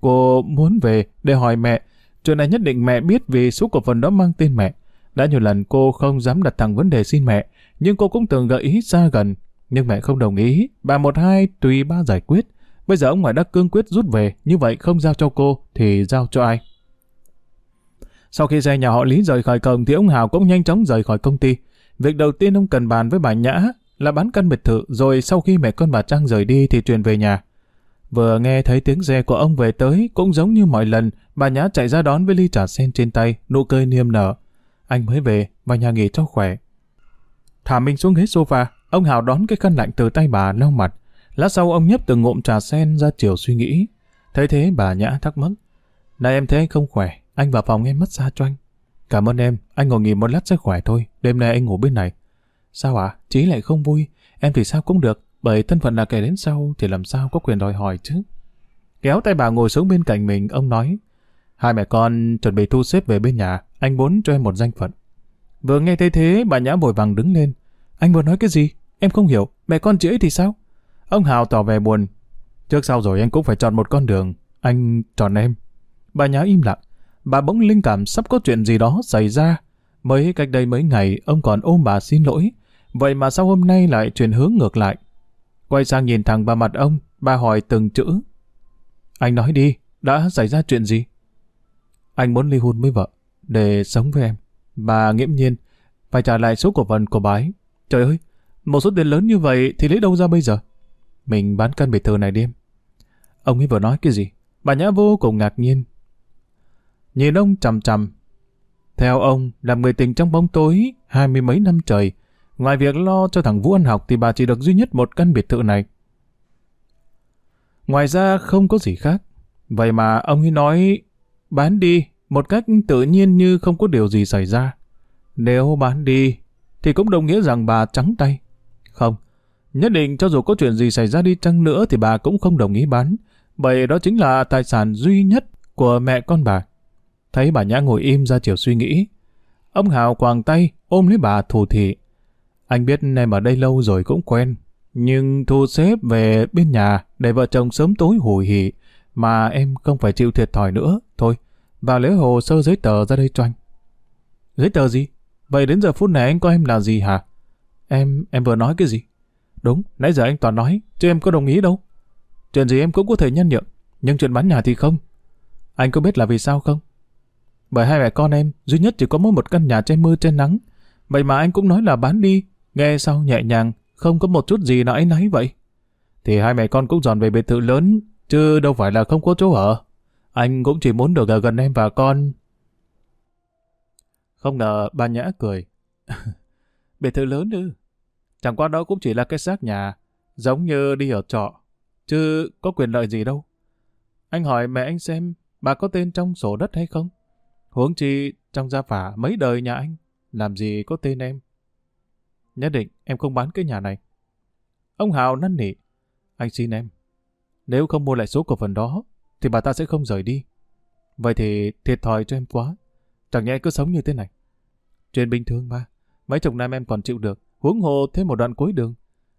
Cô muốn về để hỏi mẹ, chuyện này nhất định mẹ biết vì số cổ phần đó mang tên mẹ. Đã nhiều lần cô không dám đặt thẳng vấn đề xin mẹ, nhưng cô cũng từng gợi ý xa gần. Nhưng mẹ không đồng ý, bà một hai tùy ba giải quyết. Bây giờ ông ngoại đã cương quyết rút về, như vậy không giao cho cô thì giao cho ai? Sau khi xe nhà họ Lý rời khỏi cổng thì ông Hào cũng nhanh chóng rời khỏi công ty. Việc đầu tiên ông cần bàn với bà Nhã là bán căn biệt thự rồi sau khi mẹ con bà Trang rời đi thì truyền về nhà. Vừa nghe thấy tiếng xe của ông về tới cũng giống như mọi lần bà Nhã chạy ra đón với ly trà sen trên tay, nụ cười niềm nở. Anh mới về, và nhà nghỉ cho khỏe. Thả mình xuống ghế sofa, ông Hào đón cái khăn lạnh từ tay bà lau mặt. Lát sau ông nhấp từng ngụm trà sen ra chiều suy nghĩ. Thấy thế bà Nhã thắc mắc. Này em thấy anh không khỏe, anh vào phòng em mất xa cho anh. Cảm ơn em, anh ngồi nghỉ một lát sẽ khỏe thôi, đêm nay anh ngủ bên này. Sao ạ? À? Chí lại không vui, em thì sao cũng được, bởi thân phận là kẻ đến sau thì làm sao có quyền đòi hỏi chứ. Kéo tay bà ngồi xuống bên cạnh mình, ông nói, hai mẹ con chuẩn bị thu xếp về bên nhà, anh muốn cho em một danh phận. Vừa nghe thấy thế, bà Nhã vội vàng đứng lên. Anh vừa nói cái gì? Em không hiểu, mẹ con chị ấy thì sao? Ông Hào tỏ vẻ buồn. Trước sau rồi anh cũng phải chọn một con đường, anh chọn em. Bà Nhã im lặng bà bỗng linh cảm sắp có chuyện gì đó xảy ra. Mới cách đây mấy ngày, ông còn ôm bà xin lỗi. Vậy mà sao hôm nay lại chuyển hướng ngược lại? Quay sang nhìn thẳng vào mặt ông, bà hỏi từng chữ. Anh nói đi, đã xảy ra chuyện gì? Anh muốn ly hôn với vợ, để sống với em. Bà nghiễm nhiên, phải trả lại số cổ phần của bà ấy. Trời ơi, một số tiền lớn như vậy thì lấy đâu ra bây giờ? Mình bán căn biệt thự này đi em. Ông ấy vừa nói cái gì? Bà Nhã vô cùng ngạc nhiên, nhìn ông chằm chằm. Theo ông, làm người tình trong bóng tối hai mươi mấy năm trời, ngoài việc lo cho thằng Vũ ăn học thì bà chỉ được duy nhất một căn biệt thự này. Ngoài ra không có gì khác. Vậy mà ông ấy nói bán đi một cách tự nhiên như không có điều gì xảy ra. Nếu bán đi thì cũng đồng nghĩa rằng bà trắng tay. Không, nhất định cho dù có chuyện gì xảy ra đi chăng nữa thì bà cũng không đồng ý bán. Bởi đó chính là tài sản duy nhất của mẹ con bà. Thấy bà Nhã ngồi im ra chiều suy nghĩ. Ông Hào quàng tay, ôm lấy bà thù thị. Anh biết em ở đây lâu rồi cũng quen. Nhưng thu xếp về bên nhà để vợ chồng sớm tối hủi hỉ mà em không phải chịu thiệt thòi nữa. Thôi, vào lấy hồ sơ giấy tờ ra đây cho anh. Giấy tờ gì? Vậy đến giờ phút này anh coi em là gì hả? Em, em vừa nói cái gì? Đúng, nãy giờ anh toàn nói, chứ em có đồng ý đâu. Chuyện gì em cũng có thể nhân nhượng, nhưng chuyện bán nhà thì không. Anh có biết là vì sao không? Bởi hai mẹ con em, duy nhất chỉ có mỗi một căn nhà che mưa che nắng. Vậy mà anh cũng nói là bán đi, nghe sao nhẹ nhàng, không có một chút gì nãy ấy nấy vậy. Thì hai mẹ con cũng dọn về biệt thự lớn, chứ đâu phải là không có chỗ ở. Anh cũng chỉ muốn được ở gần em và con. Không ngờ bà Nhã cười. biệt thự lớn ư? Chẳng qua đó cũng chỉ là cái xác nhà, giống như đi ở trọ, chứ có quyền lợi gì đâu. Anh hỏi mẹ anh xem, bà có tên trong sổ đất hay không? Huống chi trong gia phả mấy đời nhà anh, làm gì có tên em. Nhất định em không bán cái nhà này. Ông Hào năn nỉ. Anh xin em. Nếu không mua lại số cổ phần đó, thì bà ta sẽ không rời đi. Vậy thì thiệt thòi cho em quá. Chẳng nhẽ cứ sống như thế này. Chuyện bình thường mà. Mấy chục năm em còn chịu được. Huống hồ thêm một đoạn cuối đường.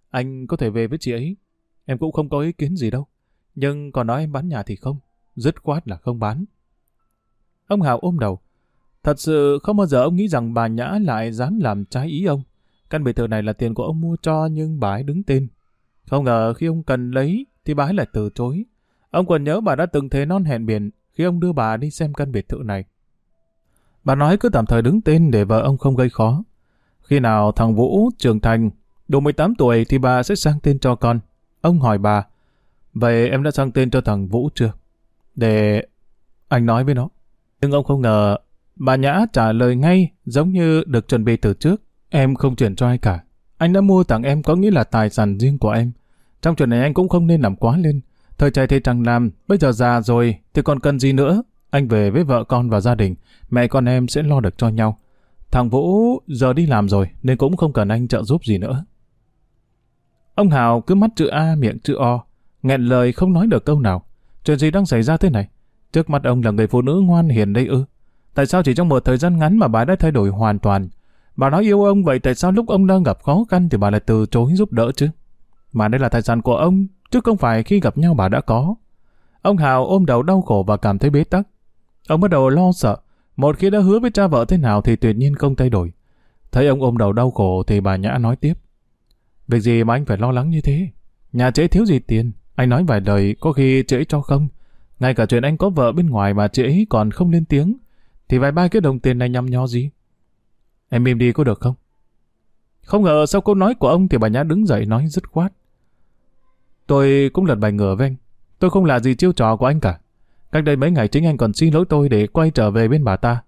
Anh có thể về với chị ấy. Em cũng không có ý kiến gì đâu. Nhưng còn nói em bán nhà thì không. Dứt khoát là không bán. Ông Hào ôm đầu. Thật sự không bao giờ ông nghĩ rằng bà Nhã lại dám làm trái ý ông. Căn biệt thự này là tiền của ông mua cho nhưng bà ấy đứng tên. Không ngờ khi ông cần lấy thì bà ấy lại từ chối. Ông còn nhớ bà đã từng thế non hẹn biển khi ông đưa bà đi xem căn biệt thự này. Bà nói cứ tạm thời đứng tên để vợ ông không gây khó. Khi nào thằng Vũ trưởng thành, đủ 18 tuổi thì bà sẽ sang tên cho con. Ông hỏi bà, vậy em đã sang tên cho thằng Vũ chưa? Để anh nói với nó. Nhưng ông không ngờ, bà Nhã trả lời ngay giống như được chuẩn bị từ trước. Em không chuyển cho ai cả. Anh đã mua tặng em có nghĩa là tài sản riêng của em. Trong chuyện này anh cũng không nên làm quá lên. Thời trẻ thì chẳng làm, bây giờ già rồi thì còn cần gì nữa. Anh về với vợ con và gia đình, mẹ con em sẽ lo được cho nhau. Thằng Vũ giờ đi làm rồi nên cũng không cần anh trợ giúp gì nữa. Ông Hào cứ mắt chữ A miệng chữ O, nghẹn lời không nói được câu nào. Chuyện gì đang xảy ra thế này? Trước mặt ông là người phụ nữ ngoan hiền đây ư? Tại sao chỉ trong một thời gian ngắn mà bà đã thay đổi hoàn toàn? Bà nói yêu ông vậy tại sao lúc ông đang gặp khó khăn thì bà lại từ chối giúp đỡ chứ? Mà đây là tài sản của ông, chứ không phải khi gặp nhau bà đã có. Ông Hào ôm đầu đau khổ và cảm thấy bế tắc. Ông bắt đầu lo sợ, một khi đã hứa với cha vợ thế nào thì tuyệt nhiên không thay đổi. Thấy ông ôm đầu đau khổ thì bà Nhã nói tiếp. Việc gì mà anh phải lo lắng như thế? Nhà chế thiếu gì tiền? Anh nói vài lời có khi chế cho không? Ngay cả chuyện anh có vợ bên ngoài mà chị ấy còn không lên tiếng. Thì vài ba cái đồng tiền này nhằm nho gì? Em im đi có được không? Không ngờ sau câu nói của ông thì bà Nhã đứng dậy nói dứt khoát. Tôi cũng lật bài ngửa với anh. Tôi không là gì chiêu trò của anh cả. Cách đây mấy ngày chính anh còn xin lỗi tôi để quay trở về bên bà ta.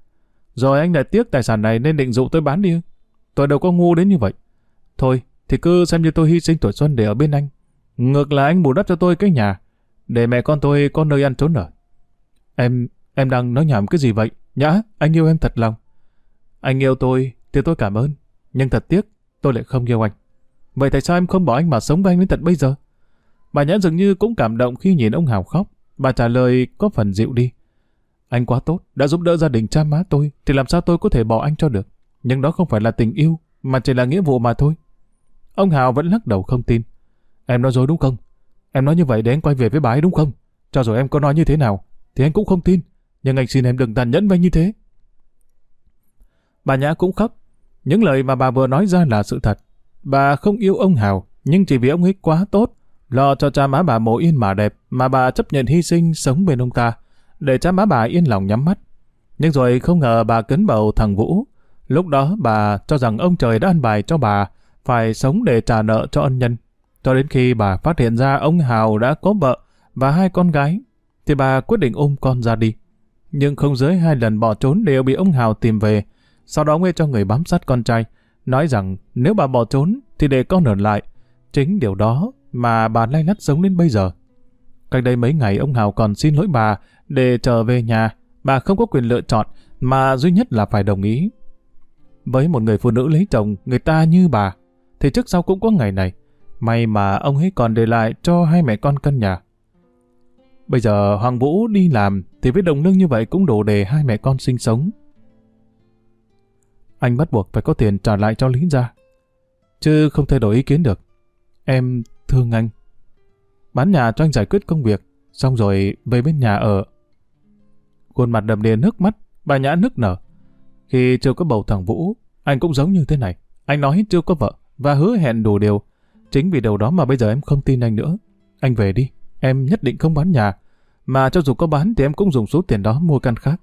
Rồi anh lại tiếc tài sản này nên định dụ tôi bán đi. Tôi đâu có ngu đến như vậy. Thôi, thì cứ xem như tôi hy sinh tuổi xuân để ở bên anh. Ngược là anh bù đắp cho tôi cái nhà, để mẹ con tôi có nơi ăn trốn ở. Em, em đang nói nhảm cái gì vậy? Nhã, anh yêu em thật lòng. Anh yêu tôi, thì tôi cảm ơn. Nhưng thật tiếc, tôi lại không yêu anh. Vậy tại sao em không bỏ anh mà sống với anh đến tận bây giờ? Bà Nhã dường như cũng cảm động khi nhìn ông Hào khóc. Bà trả lời có phần dịu đi. Anh quá tốt, đã giúp đỡ gia đình cha má tôi, thì làm sao tôi có thể bỏ anh cho được. Nhưng đó không phải là tình yêu, mà chỉ là nghĩa vụ mà thôi. Ông Hào vẫn lắc đầu không tin. Em nói dối đúng không? Em nói như vậy để anh quay về với bà ấy đúng không? Cho rồi em có nói như thế nào, thì anh cũng không tin. Nhưng anh xin em đừng tàn nhẫn với anh như thế. Bà Nhã cũng khóc. Những lời mà bà vừa nói ra là sự thật. Bà không yêu ông Hào, nhưng chỉ vì ông ấy quá tốt, lo cho cha má bà mồ yên mà đẹp, mà bà chấp nhận hy sinh sống bên ông ta, để cha má bà yên lòng nhắm mắt. Nhưng rồi không ngờ bà cấn bầu thằng Vũ. Lúc đó bà cho rằng ông trời đã ăn bài cho bà, phải sống để trả nợ cho ân nhân. Cho đến khi bà phát hiện ra ông Hào đã có vợ và hai con gái, thì bà quyết định ôm con ra đi. Nhưng không dưới hai lần bỏ trốn đều bị ông Hào tìm về. Sau đó nghe cho người bám sát con trai, nói rằng nếu bà bỏ trốn thì để con ở lại. Chính điều đó mà bà lay lắt sống đến bây giờ. Cách đây mấy ngày ông Hào còn xin lỗi bà để trở về nhà. Bà không có quyền lựa chọn mà duy nhất là phải đồng ý. Với một người phụ nữ lấy chồng, người ta như bà, thì trước sau cũng có ngày này. May mà ông ấy còn để lại cho hai mẹ con căn nhà. Bây giờ Hoàng Vũ đi làm thì với đồng lương như vậy cũng đủ để hai mẹ con sinh sống. Anh bắt buộc phải có tiền trả lại cho Lý ra, Chứ không thay đổi ý kiến được. Em thương anh. Bán nhà cho anh giải quyết công việc, xong rồi về bên nhà ở. Khuôn mặt đầm đìa nước mắt, bà Nhã nức nở. Khi chưa có bầu thằng Vũ, anh cũng giống như thế này. Anh nói chưa có vợ và hứa hẹn đủ điều. Chính vì điều đó mà bây giờ em không tin anh nữa. Anh về đi, em nhất định không bán nhà. Mà cho dù có bán thì em cũng dùng số tiền đó mua căn khác.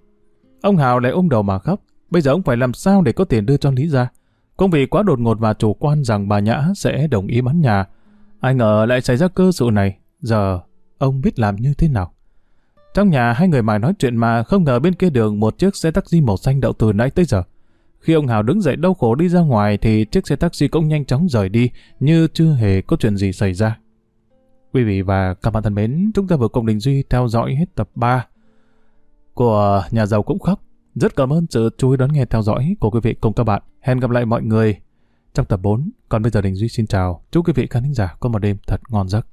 Ông Hào lại ôm đầu mà khóc. Bây giờ ông phải làm sao để có tiền đưa cho Lý ra. Cũng vì quá đột ngột và chủ quan rằng bà Nhã sẽ đồng ý bán nhà. Ai ngờ lại xảy ra cơ sự này. Giờ ông biết làm như thế nào. Trong nhà hai người mải nói chuyện mà không ngờ bên kia đường một chiếc xe taxi màu xanh đậu từ nãy tới giờ. Khi ông Hào đứng dậy đau khổ đi ra ngoài thì chiếc xe taxi cũng nhanh chóng rời đi như chưa hề có chuyện gì xảy ra. Quý vị và các bạn thân mến, chúng ta vừa cùng Đình Duy theo dõi hết tập 3 của Nhà giàu cũng khóc. Rất cảm ơn sự chú ý đón nghe theo dõi của quý vị cùng các bạn. Hẹn gặp lại mọi người trong tập 4. Còn bây giờ Đình Duy xin chào. Chúc quý vị khán giả có một đêm thật ngon giấc.